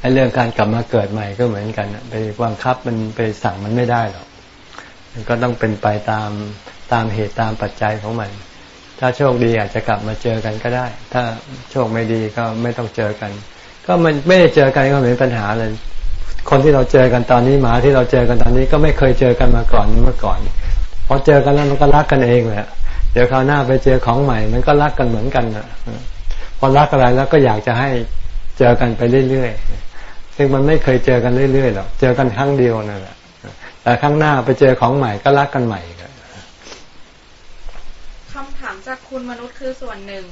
ไอ้เรื่องการกลับมาเกิดใหม่ก็เหมือนกันไปบังคับมันไปสั่งมันไม่ได้หรอกก็ต้องเป็นไปตาม ตามเหตุตามปัจจัยของมัน ถ้าโชคดีอาจจะกลับมาเจอกันก็ได้ ถ้าโชคไม่ดีก็ไม่ต้องเจอกัน ก็มันไม่ได้เจอกันก็ไม่มีปัญหาเลยคนที่เราเจอกันตอนนี้หมาที่เราเจอกันตอนนี้ก็ไม่เคยเจอกันมาก่อนเมื่อก่อนพอเจอกันแล้วมันก็รักกันเองแหละเดี๋ยวคราวหน้าไปเจอของใหม่ มันก็รักกันเหมือนกันอะพอรักอะไรแล้วก็อยากจะให้เจอกันไปเรื่อยๆ ซึ่งมันไม่เคยเจอกันเรื่อยๆหรอก เจอกันครั้งเดียวนั่นแหละ แต่ครั้งหน้าไปเจอของใหม่ก็รักกันใหม่ จากคุณมนุษย์คือส่วนหนึ่ง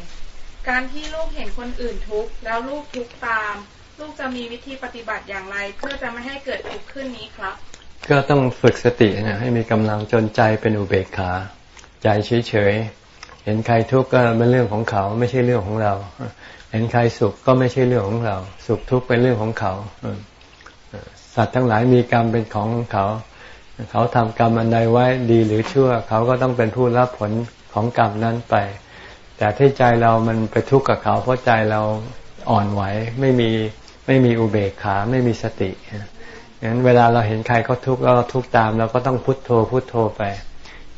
การที่ลูกเห็นคนอื่นทุกข์แล้วลูกทุกข์ตาม ลูกจะมีวิธีปฏิบัติอย่างไร เพื่อจะไม่ให้เกิดทุกข์ขึ้นนี้ครับ ก็ต้องฝึกสตินะให้มีกำลังจนใจเป็นอุเบกขา ใจเฉยๆเห็นใครทุกข์ก็เป็นเรื่องของเขาไม่ใช่เรื่องของเรา เห็นใครสุขก็ไม่ใช่เรื่องของเรา สุขทุกข์เป็นเรื่องของเขาสัตว์ทั้งหลายมีกรรมเป็นของเขา เขาทำกรรมอันใดไว้ดีหรือชั่ว เขาก็ต้องเป็นผู้รับผล ของกรรมนั้นไป แต่ที่ใจเรามันไปทุกข์กับเขา เพราะใจเราอ่อนไหวไม่มีไม่มีอุเบกขาไม่มีสติงั้นเวลาเราเห็นใครเขาทุกข์เราทุกข์ตามเราก็ต้องพุโทโธพุโทโธไป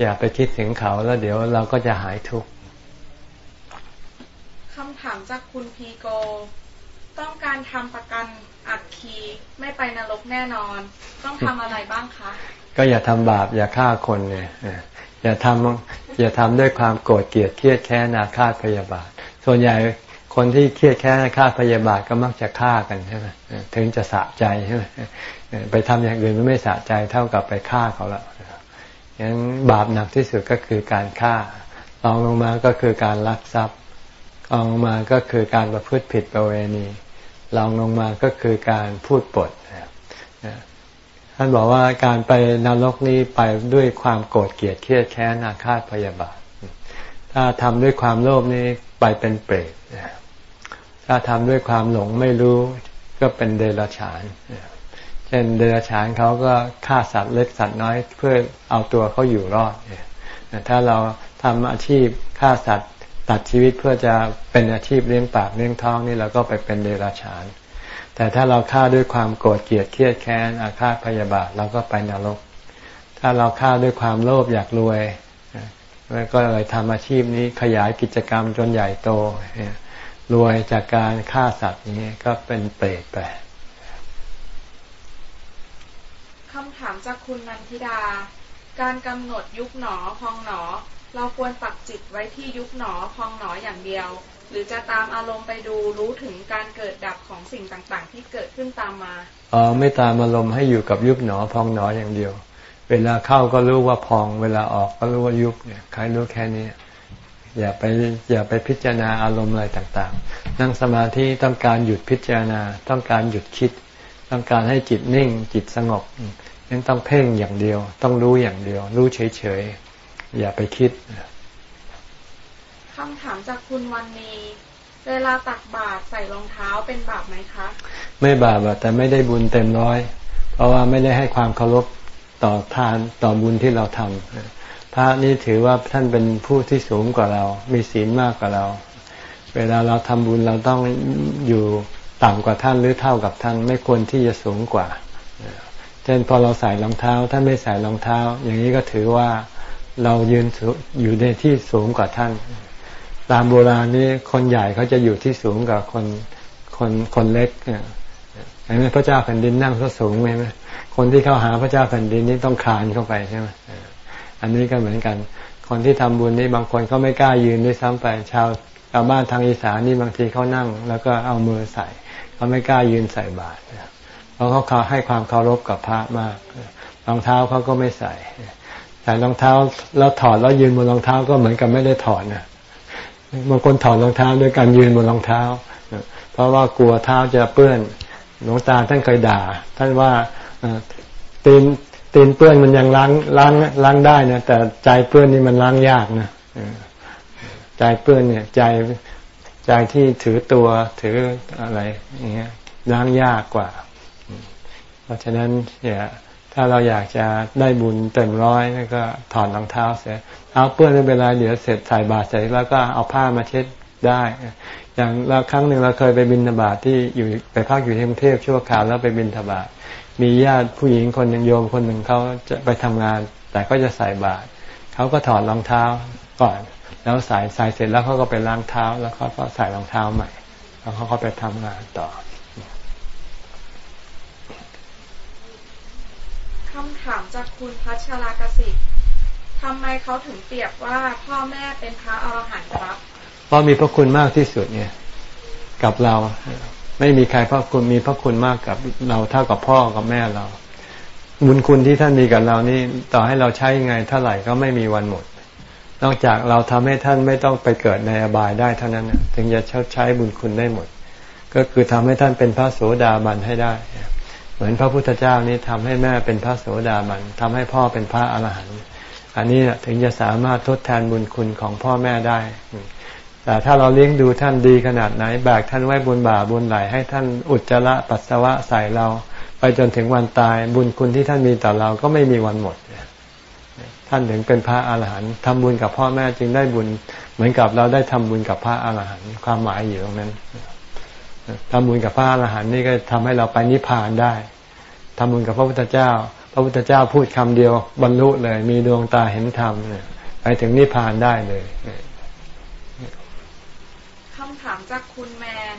อย่าไปคิดถึงเขาแล้วเดี๋ยวเราก็จะหายทุกข์คำถามจากคุณพีโก ต้องการทำประกันอักคีไม่ไปนรกแน่นอน ต้องทำอะไรบ้างคะ ก็อย่าทำบาปอย่าฆ่าคนเนี่ย อย่าทำอย่าทำด้วยความโกรธเกลียดเครียดแค้นอาฆาตพยาบาท ส่วนใหญ่คนที่เครียดแค้นอาฆาตพยาบาทก็มักจะฆ่ากันใช่ไหมถึงจะสะใจใช่ไหมไปทำอย่างอื่นมันไม่สะใจเท่ากับไปฆ่าเขาล้วยังบาปหนักที่สุดก็คือการฆ่ารองลงมาก็คือการลักทรัพย์รองลงมาก็คือการประพฤติผิดประเวณีรองลงมาก็คือการพูดปด ท่านบอกว่าการไปนรกนี้ไปด้วยความโกรธเกลียดเครียดแค้นอาฆาตพยาบาท ถ้าทำด้วยความโลภนี้ไปเป็นเปรตถ้าทำด้วยความหลงไม่รู้ก็เป็นเดรัจฉาน เช่นเดรัจฉานเขาก็ฆ่าสัตว์เล็กสัตว์น้อยเพื่อเอาตัวเขาอยู่รอด ถ้าเราทำอาชีพฆ่าสัตว์ตัดชีวิตเพื่อจะเป็นอาชีพเลี้ยงปากเลี้ยงท้องนี่เราก็ไปเป็นเดรัจฉาน แต่ถ้าเราฆ่าด้วยความโกรธเกลียดเครียดแค้นอาฆาตพยาบาทเราก็ไปนรก ถ้าเราฆ่าด้วยความโลภอยากรวยก็เลยทำอาชีพนี้ขยายกิจกรรมจนใหญ่โตรวยจากการฆ่าสัตว์นี้ก็เป็นเปรตไปคำถามจากคุณนันทิดา การกำหนดยุคหนอพองหนอ เราควรปักจิตไว้ที่ยุคหนอพองหนออย่างเดียว หรือจะตามอารมณ์ไปดูรู้ถึงการเกิดดับของสิ่งต่างๆ ที่เกิดขึ้นตามมาอ๋อไม่ตามอารมณ์ให้อยู่กับยุบหนอพองหนออย่างเดียว เวลาเข้าก็รู้ว่าพอง เวลาออกก็รู้ว่ายุบเนี่ยใครรู้แค่นี้อย่าไปอย่าไปพิจารณาอารมณ์อะไรต่างๆ นั่งสมาธิต้องการหยุดพิจารณา ต้องการหยุดคิด ต้องการให้จิตนิ่ง จิตสงบยังต้องเพ่งอย่างเดียว ต้องรู้อย่างเดียว รู้เฉยๆอย่าไปคิด คำถามจากคุณวันนี้เวลาตักบาตรใส่รองเท้าเป็นบาปไหมคะ ไม่บาปแต่ไม่ได้บุญเต็มร้อย เพราะว่าไม่ได้ให้ความเคารพต่อทานต่อบุญที่เราทำพระนี่ถือว่าท่านเป็นผู้ที่สูงกว่าเรา มีศีลมากกว่าเรา เวลาเราทำบุญเราต้องอยู่ต่ำกว่าท่านหรือเท่ากับท่านไม่ควรที่จะสูงกว่าเช่นพอเราใส่รองเท้าท่านไม่ใส่รองเท้า อย่างนี้ก็ถือว่าเรายืนอยู่ในที่สูงกว่าท่าน ตามโบราณนี่คนใหญ่เขาจะอยู่ที่สูงกับคนคนคนเล็กเนี่ยเห็นไหมพระเจ้าแผ่นดินนั่งก็สูงไหมคนที่เข้าหาพระเจ้าแผ่นดินนี่ต้องคานเข้าไปใช่ไหมอันนี้ก็เหมือนกัน คนที่ทำบุญนี่บางคนเขาไม่กล้ายืนด้วยซ้ำไป ชาวชาวบ้านทางอีสานนี่บางทีเขานั่ง แล้วก็เอามือใส่เขาไม่กล้ายืนใส่บาตรเพราะเขาให้ความเคารพกับพระมากรองเท้าเขาก็ไม่ใส่ใส่รองเท้าแล้วถอดแล้วยืนบนรองเท้าก็เหมือนกับไม่ได้ถอดนะ บางคนถอดรองเท้าด้วยการยืนบนรองเท้า เพราะว่ากลัวเท้าจะเปื้อนหลวงตาท่านเคยด่า ท่านว่าตีนตีนเปื้อนมันยังล้างล้างล้างได้นะแต่ใจเปื้อนนี่มันล้างยากนะใจเปื้อนเนี่ย ใจใจที่ถือตัวถืออะไรอย่างเงี้ยล้างยากกว่า เพราะฉะนั้นเนี่ย ถ้าเราอยากจะได้บุญเต็มร้อยก็ถอดรองเท้าเสียเอาเปื้อนไม่เป็นไรเดี๋ยวเสร็จใส่บาตรเสร็จแล้วก็เอาผ้ามาเช็ดได้ อย่างเราครั้งหนึ่งเราเคยไปบินทบาทที่อยู่ไปพักอยู่ที่กรุงเทพชั่วคราวแล้วไปบินทบาทมีญาติผู้หญิงคนหนึ่งโยมคนหนึ่งเขาจะไปทำงาน แต่ก็จะใส่บาตรเขาก็ถอดรองเท้าก่อน แล้วใส่ใส่เสร็จแล้วเขาก็ไปล้างเท้าแล้วเขาก็ใส่รองเท้าใหม่แล้วเขาก็ไปทำงานต่อ คำถามจากคุณพัชรากสิทธิ์ทำไมเขาถึงเปรียบว่าพ่อแม่เป็นพระอรหันต์ครับเพราะมีพระคุณมากที่สุดเนี่ย กับเราไม่มีใครพระคุณมีพระคุณมากกับเราเท่ากับพ่อกับแม่เรา บุญคุณที่ท่านมีกับเรานี่ต่อให้เราใช้ไงเท่าไหร่ก็ไม่มีวันหมด นอกจากเราทำให้ท่านไม่ต้องไปเกิดในอบายได้เท่านั้นถึงจะชดใช้บุญคุณได้หมด ก็คือทำให้ท่านเป็นพระโสดาบันให้ได้ เหมือนพระพุทธเจ้านี้ทำให้แม่เป็นพระโสดาบันทำให้พ่อเป็นพระอรหันต์อันนี้ถึงจะสามารถทดแทนบุญคุณของพ่อแม่ได้ แต่ถ้าเราเลี้ยงดูท่านดีขนาดไหนแบกท่านไว้บนบ่าบนไหลให้ท่านอุจจาระปัสสาวะใส่เรา ไปจนถึงวันตายบุญคุณที่ท่านมีต่อเราก็ไม่มีวันหมดท่านถึงเป็นพระอาหารหันต์ทำบุญกับพ่อแม่จึงได้บุญ เหมือนกับเราได้ทำบุญกับพระอาหารหันต์ความหมายอยู่ตรงนั้น ทำบุญกับพระอาหารหันต์นี่ก็ทำให้เราไปนิพพานได้ทำบุญกับพระพุทธเจ้า พระพุทธเจ้าพูดคำเดียวบรรลุเลย มีดวงตาเห็นธรรมไปถึงนิพพานได้เลยถามจากคุณแมน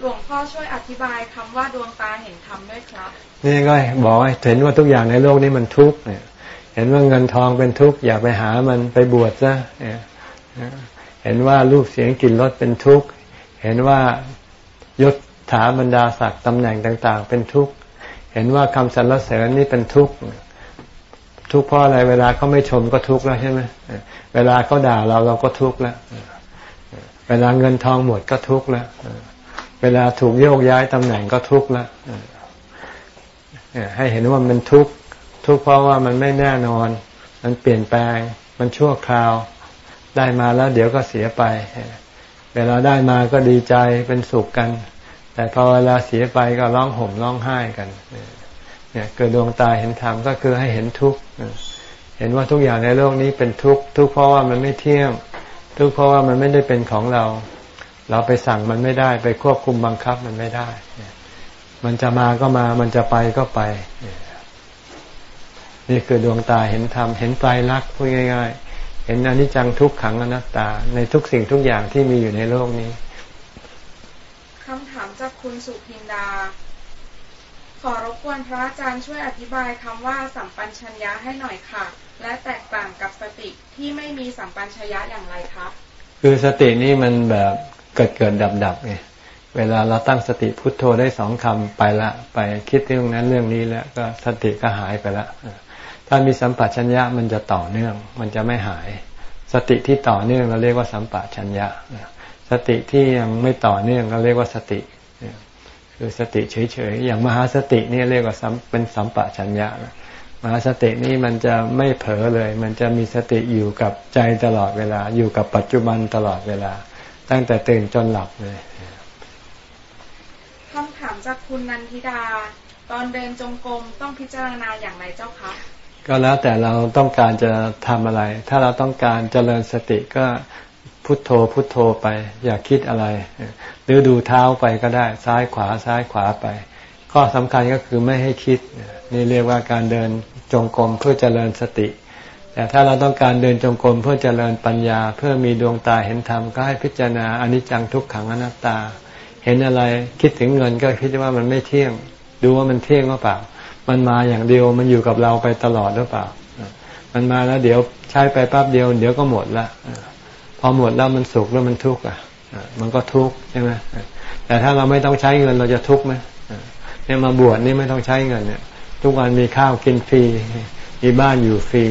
หลวงพ่อช่วยอธิบายคำว่าดวงตาเห็นธรรมด้วยครับ นี่ก็บอกเห็นว่าทุกอย่างในโลกนี้มันทุกข์เนี่ย เห็นว่าเงินทองเป็นทุกข์อย่าไปหามันไปบวชซะเห็นว่ารูปเสียงกลิ่นรสเป็นทุกข์ เห็นว่า ยศถาบรรดาศักดิ์ตำแหน่งต่าง ๆ เป็นทุกข์เห็นว่าคำสรรเสริญนี่เป็นทุกข์ทุกข์เพราะอะไรเวลาเขาไม่ชมก็ทุกข์แล้วใช่ไหมเวลาเขาด่าเราเราก็ทุกข์แล้ว เวลาเงินทองหมดก็ทุกข์แล้ว เวลาถูกโยกย้ายตำแหน่งก็ทุกข์แล้วให้เห็นว่ามันทุกข์ทุกข์เพราะว่ามันไม่แน่นอน มันเปลี่ยนแปลง มันชั่วคราว ได้มาแล้วเดี๋ยวก็เสียไป เวลาได้มาก็ดีใจเป็นสุขกัน แต่พอเวลาเสียไปก็ร้องห่มร้องไห้กันเนี่ยเกิดดวงตาเห็นธรรมก็คือให้เห็นทุกข์เห็นว่าทุกอย่างในโลกนี้เป็นทุกข์ทุกข์เพราะว่ามันไม่เที่ยงทุกข์เพราะว่ามันไม่ได้เป็นของเรา เราไปสั่งมันไม่ได้ ไปควบคุมบังคับมันไม่ได้ มันจะมาก็มามันจะไปก็ไป นี่คือดวงตาเห็นธรรมเห็นไตรลักษณ์พูดง่าย ๆ ห็นอนิจจังทุกขังอนัตตา ในทุกสิ่งทุกอย่างที่มีอยู่ในโลกนี้คำถามจากคุณสุพินดา ขอรบกวนพระอาจารย์ช่วยอธิบายคำว่าสัมปัญชัญญะให้หน่อยค่ะ และแตกต่างกับสติที่ไม่มีสัมปัญชยะอย่างไรครับคือสตินี่มันแบบเกิดเกิดดับดับไงเวลาเราตั้งสติพุทโธได้สองคำไปละ ไปคิดเรื่องนั้นเรื่องนี้แล้วก็สติก็หายไปละ ถ้ามีสัมปชัญญะมันจะต่อเนื่อง มันจะไม่หาย สติที่ต่อเนื่องเราเรียกว่าสัมปชัญญะสติที่ยังไม่ต่อเนื่องเราเรียกว่าสติคือสติเฉยๆอย่างมหาสตินี่เรียกว่าเป็นสัมปชัญญะมหาสตินี้มันจะไม่เผลอเลย มันจะมีสติอยู่กับใจตลอดเวลา อยู่กับปัจจุบันตลอดเวลา ตั้งแต่ตื่นจนหลับเลยคำถามจากคุณนันทิดา ตอนเดินจงกรมต้องพิจารณาอย่างไรเจ้าคะ ก็แล้วแต่เราต้องการจะทำอะไร ถ้าเราต้องการเจริญสติก็พุทโธพุทโธไป อย่าคิดอะไร หรือดูเท้าไปก็ได้ซ้ายขวาซ้ายขวาไป ข้อสำคัญก็คือไม่ให้คิด นี่เรียกว่าการเดินจงกรมเพื่อเจริญสติ แต่ถ้าเราต้องการเดินจงกรมเพื่อเจริญปัญญา เพื่อมีดวงตาเห็นธรรมก็ให้พิจารณาอนิจจังทุกขังอนัตตา เห็นอะไรคิดถึงเงินก็คิดว่ามันไม่เที่ยง ดูว่ามันเที่ยงหรือเปล่า มันมาอย่างเดียวมันอยู่กับเราไปตลอดหรือเปล่า มันมาแล้วเดี๋ยวใช้ไปแป๊บเดียว เดี๋ยวก็หมดละพอหมดแล้วมันสุขแล้วมันทุกข์อะมันก็ทุกข์ใช่ไหมแต่ถ้าเราไม่ต้องใช้เงินเราจะทุกข์ไหมเนี่ยมาบวชนี่ไม่ต้องใช้เงินเนี่ย ทุกวันมีข้าวกินฟรีมีบ้านอยู่ฟรี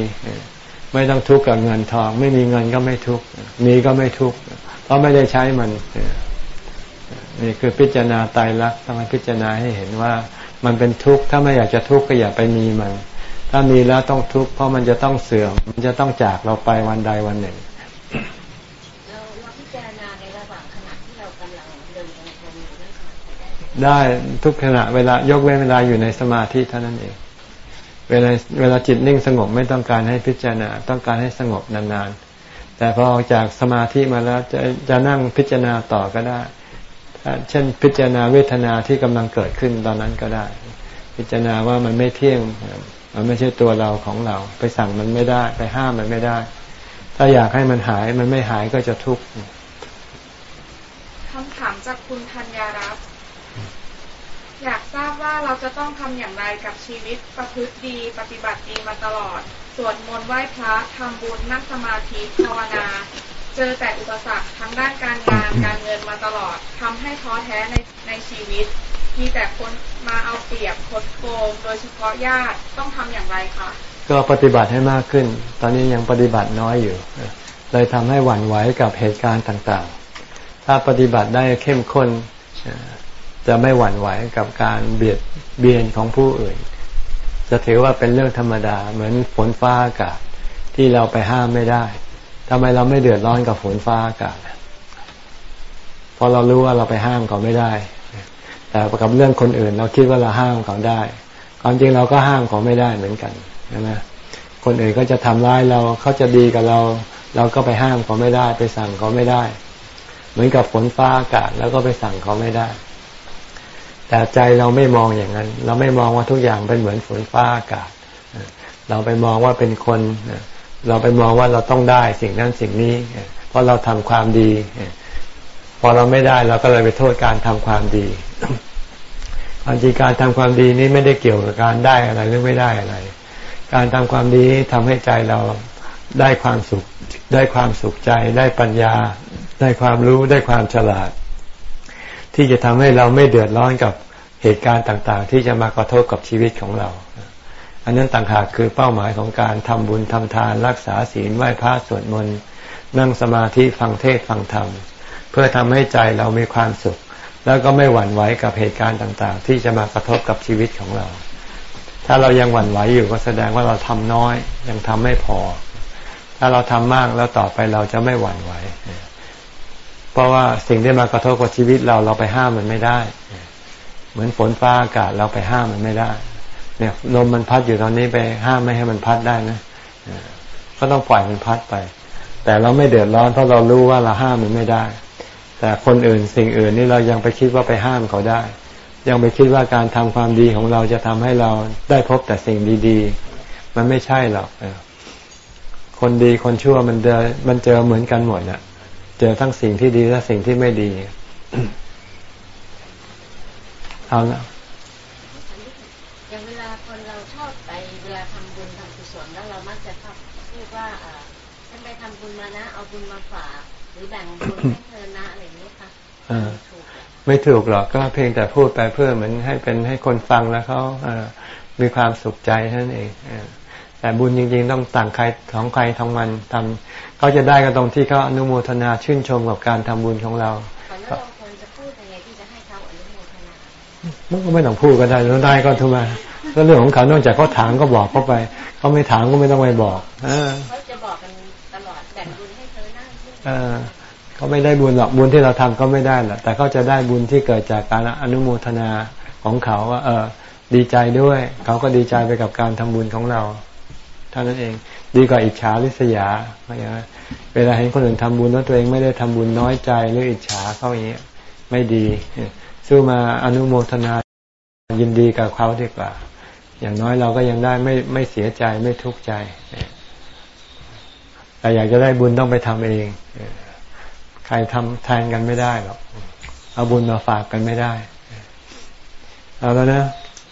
ไม่ต้องทุกข์กับเงินทอง ไม่มีเงินก็ไม่ทุกข์มีก็ไม่ทุกข์เพราะไม่ได้ใช้มันนี่คือพิจารณาตายรักต้องพิจารณาให้เห็นว่า มันเป็นทุกข์ถ้าไม่อยากจะทุกข์ก็อย่าไปมีมัน ถ้ามีแล้วต้องทุกข์เพราะมันจะต้องเสื่อม มันจะต้องจากเราไปวันใดวันหนึ่งได้ทุกขณะเวลายกเว้นเวลาอยู่ในสมาธิเท่านั้นเอง เวลาเวลาจิตนิ่งสงบไม่ต้องการให้พิจารณาต้องการให้สงบนานๆแต่พอออกจากสมาธิมาแล้วจะจะนั่งพิจารณาต่อก็ได้ เช่นพิจารณาเวทนาที่กำลังเกิดขึ้นตอนนั้นก็ได้ พิจารณาว่ามันไม่เที่ยง มันไม่ใช่ตัวเราของเรา ไปสั่งมันไม่ได้ ไปห้ามมันไม่ได้ ถ้าอยากให้มันหายมันไม่หายก็จะทุกข์คำถามจากคุณธัญญารัตน์อยากทราบว่าเราจะต้องทำอย่างไรกับชีวิตประพฤติดี ปฏิบัติดีมาตลอด สวดมนต์ไหว้พระทำบุญนั่งสมาธิภาวนา เจอแต่อุปสรรคทั้งด้านการงานการเงินมาตลอดทำให้ท้อแท้ในในชีวิต มีแต่คนมาเอาเปรียบคดโกงโดยเฉพาะญาติต้องทำอย่างไรคะก็ปฏิบัติให้มากขึ้น ตอนนี้ยังปฏิบัติน้อยอยู่ เลยทำให้หวั่นไหวกับเหตุการณ์ต่างๆ ถ้าปฏิบัติได้เข้มข้นจะไม่หวั่นไหวกับการเบียดเบียนของผู้อื่น จะถือว่าเป็นเรื่องธรรมดาเหมือนฝนฟ้าอากาศที่เราไปห้ามไม่ได้ ทำไมเราไม่เดือดร้อนกับฝนฟ้าอากาศเพราะเรารู้ว่าเราไปห้ามเขาไม่ได้ แต่กับเรื่องคนอื่น เราคิดว่าเราห้ามเขาได้ ความจริงเราก็ห้ามเขาไม่ได้เหมือนกันใช่ไหมคนอื่นก็จะทำร้ายเราเขาจะดีกับเรา เราก็ไปห้ามเขาไม่ได้ ไปสั่งเขาไม่ได้ เหมือนกับฝนฟ้าอากาศแล้วก็ไปสั่งเขาไม่ได้ แต่ใจเราไม่มองอย่างนั้น เราไม่มองว่าทุกอย่างเป็นเหมือนฝนฟ้าอากาศ เราไปมองว่าเป็นคน เราไปมองว่าเราต้องได้สิ่งนั้นสิ่งนี้ เพราะเราทำความดี พอเราไม่ได้เราก็เลยไปโทษการทำความดีความจริงการทำความดีนี้ไม่ได้เกี่ยวกับการได้อะไรหรือไม่ได้อะไร การทำความดีทำให้ใจเราได้ความสุข ได้ความสุขใจ ได้ปัญญา ได้ความรู้ได้ความฉลาด ที่จะทำให้เราไม่เดือดร้อนกับเหตุการณ์ต่าง ๆ ที่จะมากระทบกับชีวิตของเรา อันนั้นต่างหากคือเป้าหมายของการทำบุญทำทานรักษาศีลไหว้พระสวดมนต์นั่งสมาธิฟังเทศฟังธรรม เพื่อทำให้ใจเรามีความสุข แล้วก็ไม่หวั่นไหวกับเหตุการณ์ต่างๆ ที่จะมากระทบกับชีวิตของเรา ถ้าเรายังหวั่นไหวอยู่ก็แสดงว่าเราทำน้อย ยังทำไม่พอ ถ้าเราทำมากแล้วต่อไปเราจะไม่หวั่นไหว เพราะว่าสิ่งที่มากระทบกับชีวิตเราเราไปห้ามมันไม่ได้ เหมือนฝนฟ้าอากาศเราไปห้ามมันไม่ได้ เนี่ยลมมันพัดอยู่ตอนนี้ไปห้ามไม่ให้มันพัดได้นะก็ต้องปล่อยมันพัดไป แต่เราไม่เดือดร้อนเพราะเรารู้ว่าเราห้ามมันไม่ได้ แต่คนอื่นสิ่งอื่นนี่เรายังไปคิดว่าไปห้ามเขาได้ ยังไปคิดว่าการทำความดีของเราจะทำให้เราได้พบแต่สิ่งดีๆ มันไม่ใช่หรอกคนดีคนชั่วมันเจอมันเจอเหมือนกันหมดน่ะ เจอทั้งสิ่งที่ดีและสิ่งที่ไม่ดีเอาละ ไรอย่างนี้ค่ะไม่ถูกหรอกก็เพียงแต่พูดไปเพื่อเหมือนให้เป็นให้คนฟังแล้วเขามีความสุขใจนั่นเองแต่บุญจริง ๆ ต้องต่างใครของใครท้องมันทำเขาจะได้ก็ตรงที่เขาอนุโมทนาชื่นชมกับการทำบุญของเราแล้วเราควรจะพูดยังไงที่จะให้เขาอนุโมทนามันก็ไม่ต้องพูดก็ได้แล้วได้ก็ทำไมก็เรื่องของเขานอกจากเขาถามก็บอกเข้าไปเขาไม่ถามก็ไม่ต้องไปบอกเขาจะบอกกันตลอดแต่บุญให้เธอได้ เขาไม่ได้บุญหรอกบุญที่เราทำก็ไม่ได้หรอกแต่เขาจะได้บุญที่เกิดจากการอนุโมทนาของเขาว่าเออดีใจด้วย เขาก็ดีใจไปกับการทำบุญของเราเท่านั้นเอง ดีกว่าอิจฉาริษยาเวลาเห็นคนอื่นทำบุญแล้วตัวเองไม่ได้ทำบุญน้อยใจหรืออิจฉาเขาอย่างเงี้ยไม่ดีสู้มาอนุโมทนายินดีกับเขาดีกว่า อย่างน้อยเราก็ยังได้ไม่ไม่เสียใจไม่ทุกข์ใจแต่อยากจะได้บุญต้องไปทำเอง ใครทำแทนกันไม่ได้หรอกเอาบุญมาฝากกันไม่ได้ เอาแล้วนะ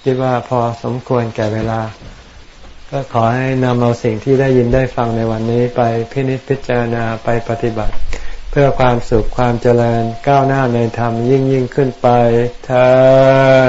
คิดว่าพอสมควรแก่เวลา ก็ขอให้นำเอาสิ่งที่ได้ยินได้ฟังในวันนี้ไปพินิจพิจารณาไปปฏิบัติ เพื่อความสุขความเจริญก้าวหน้าในธรรมยิ่งยิ่งขึ้นไปเธอ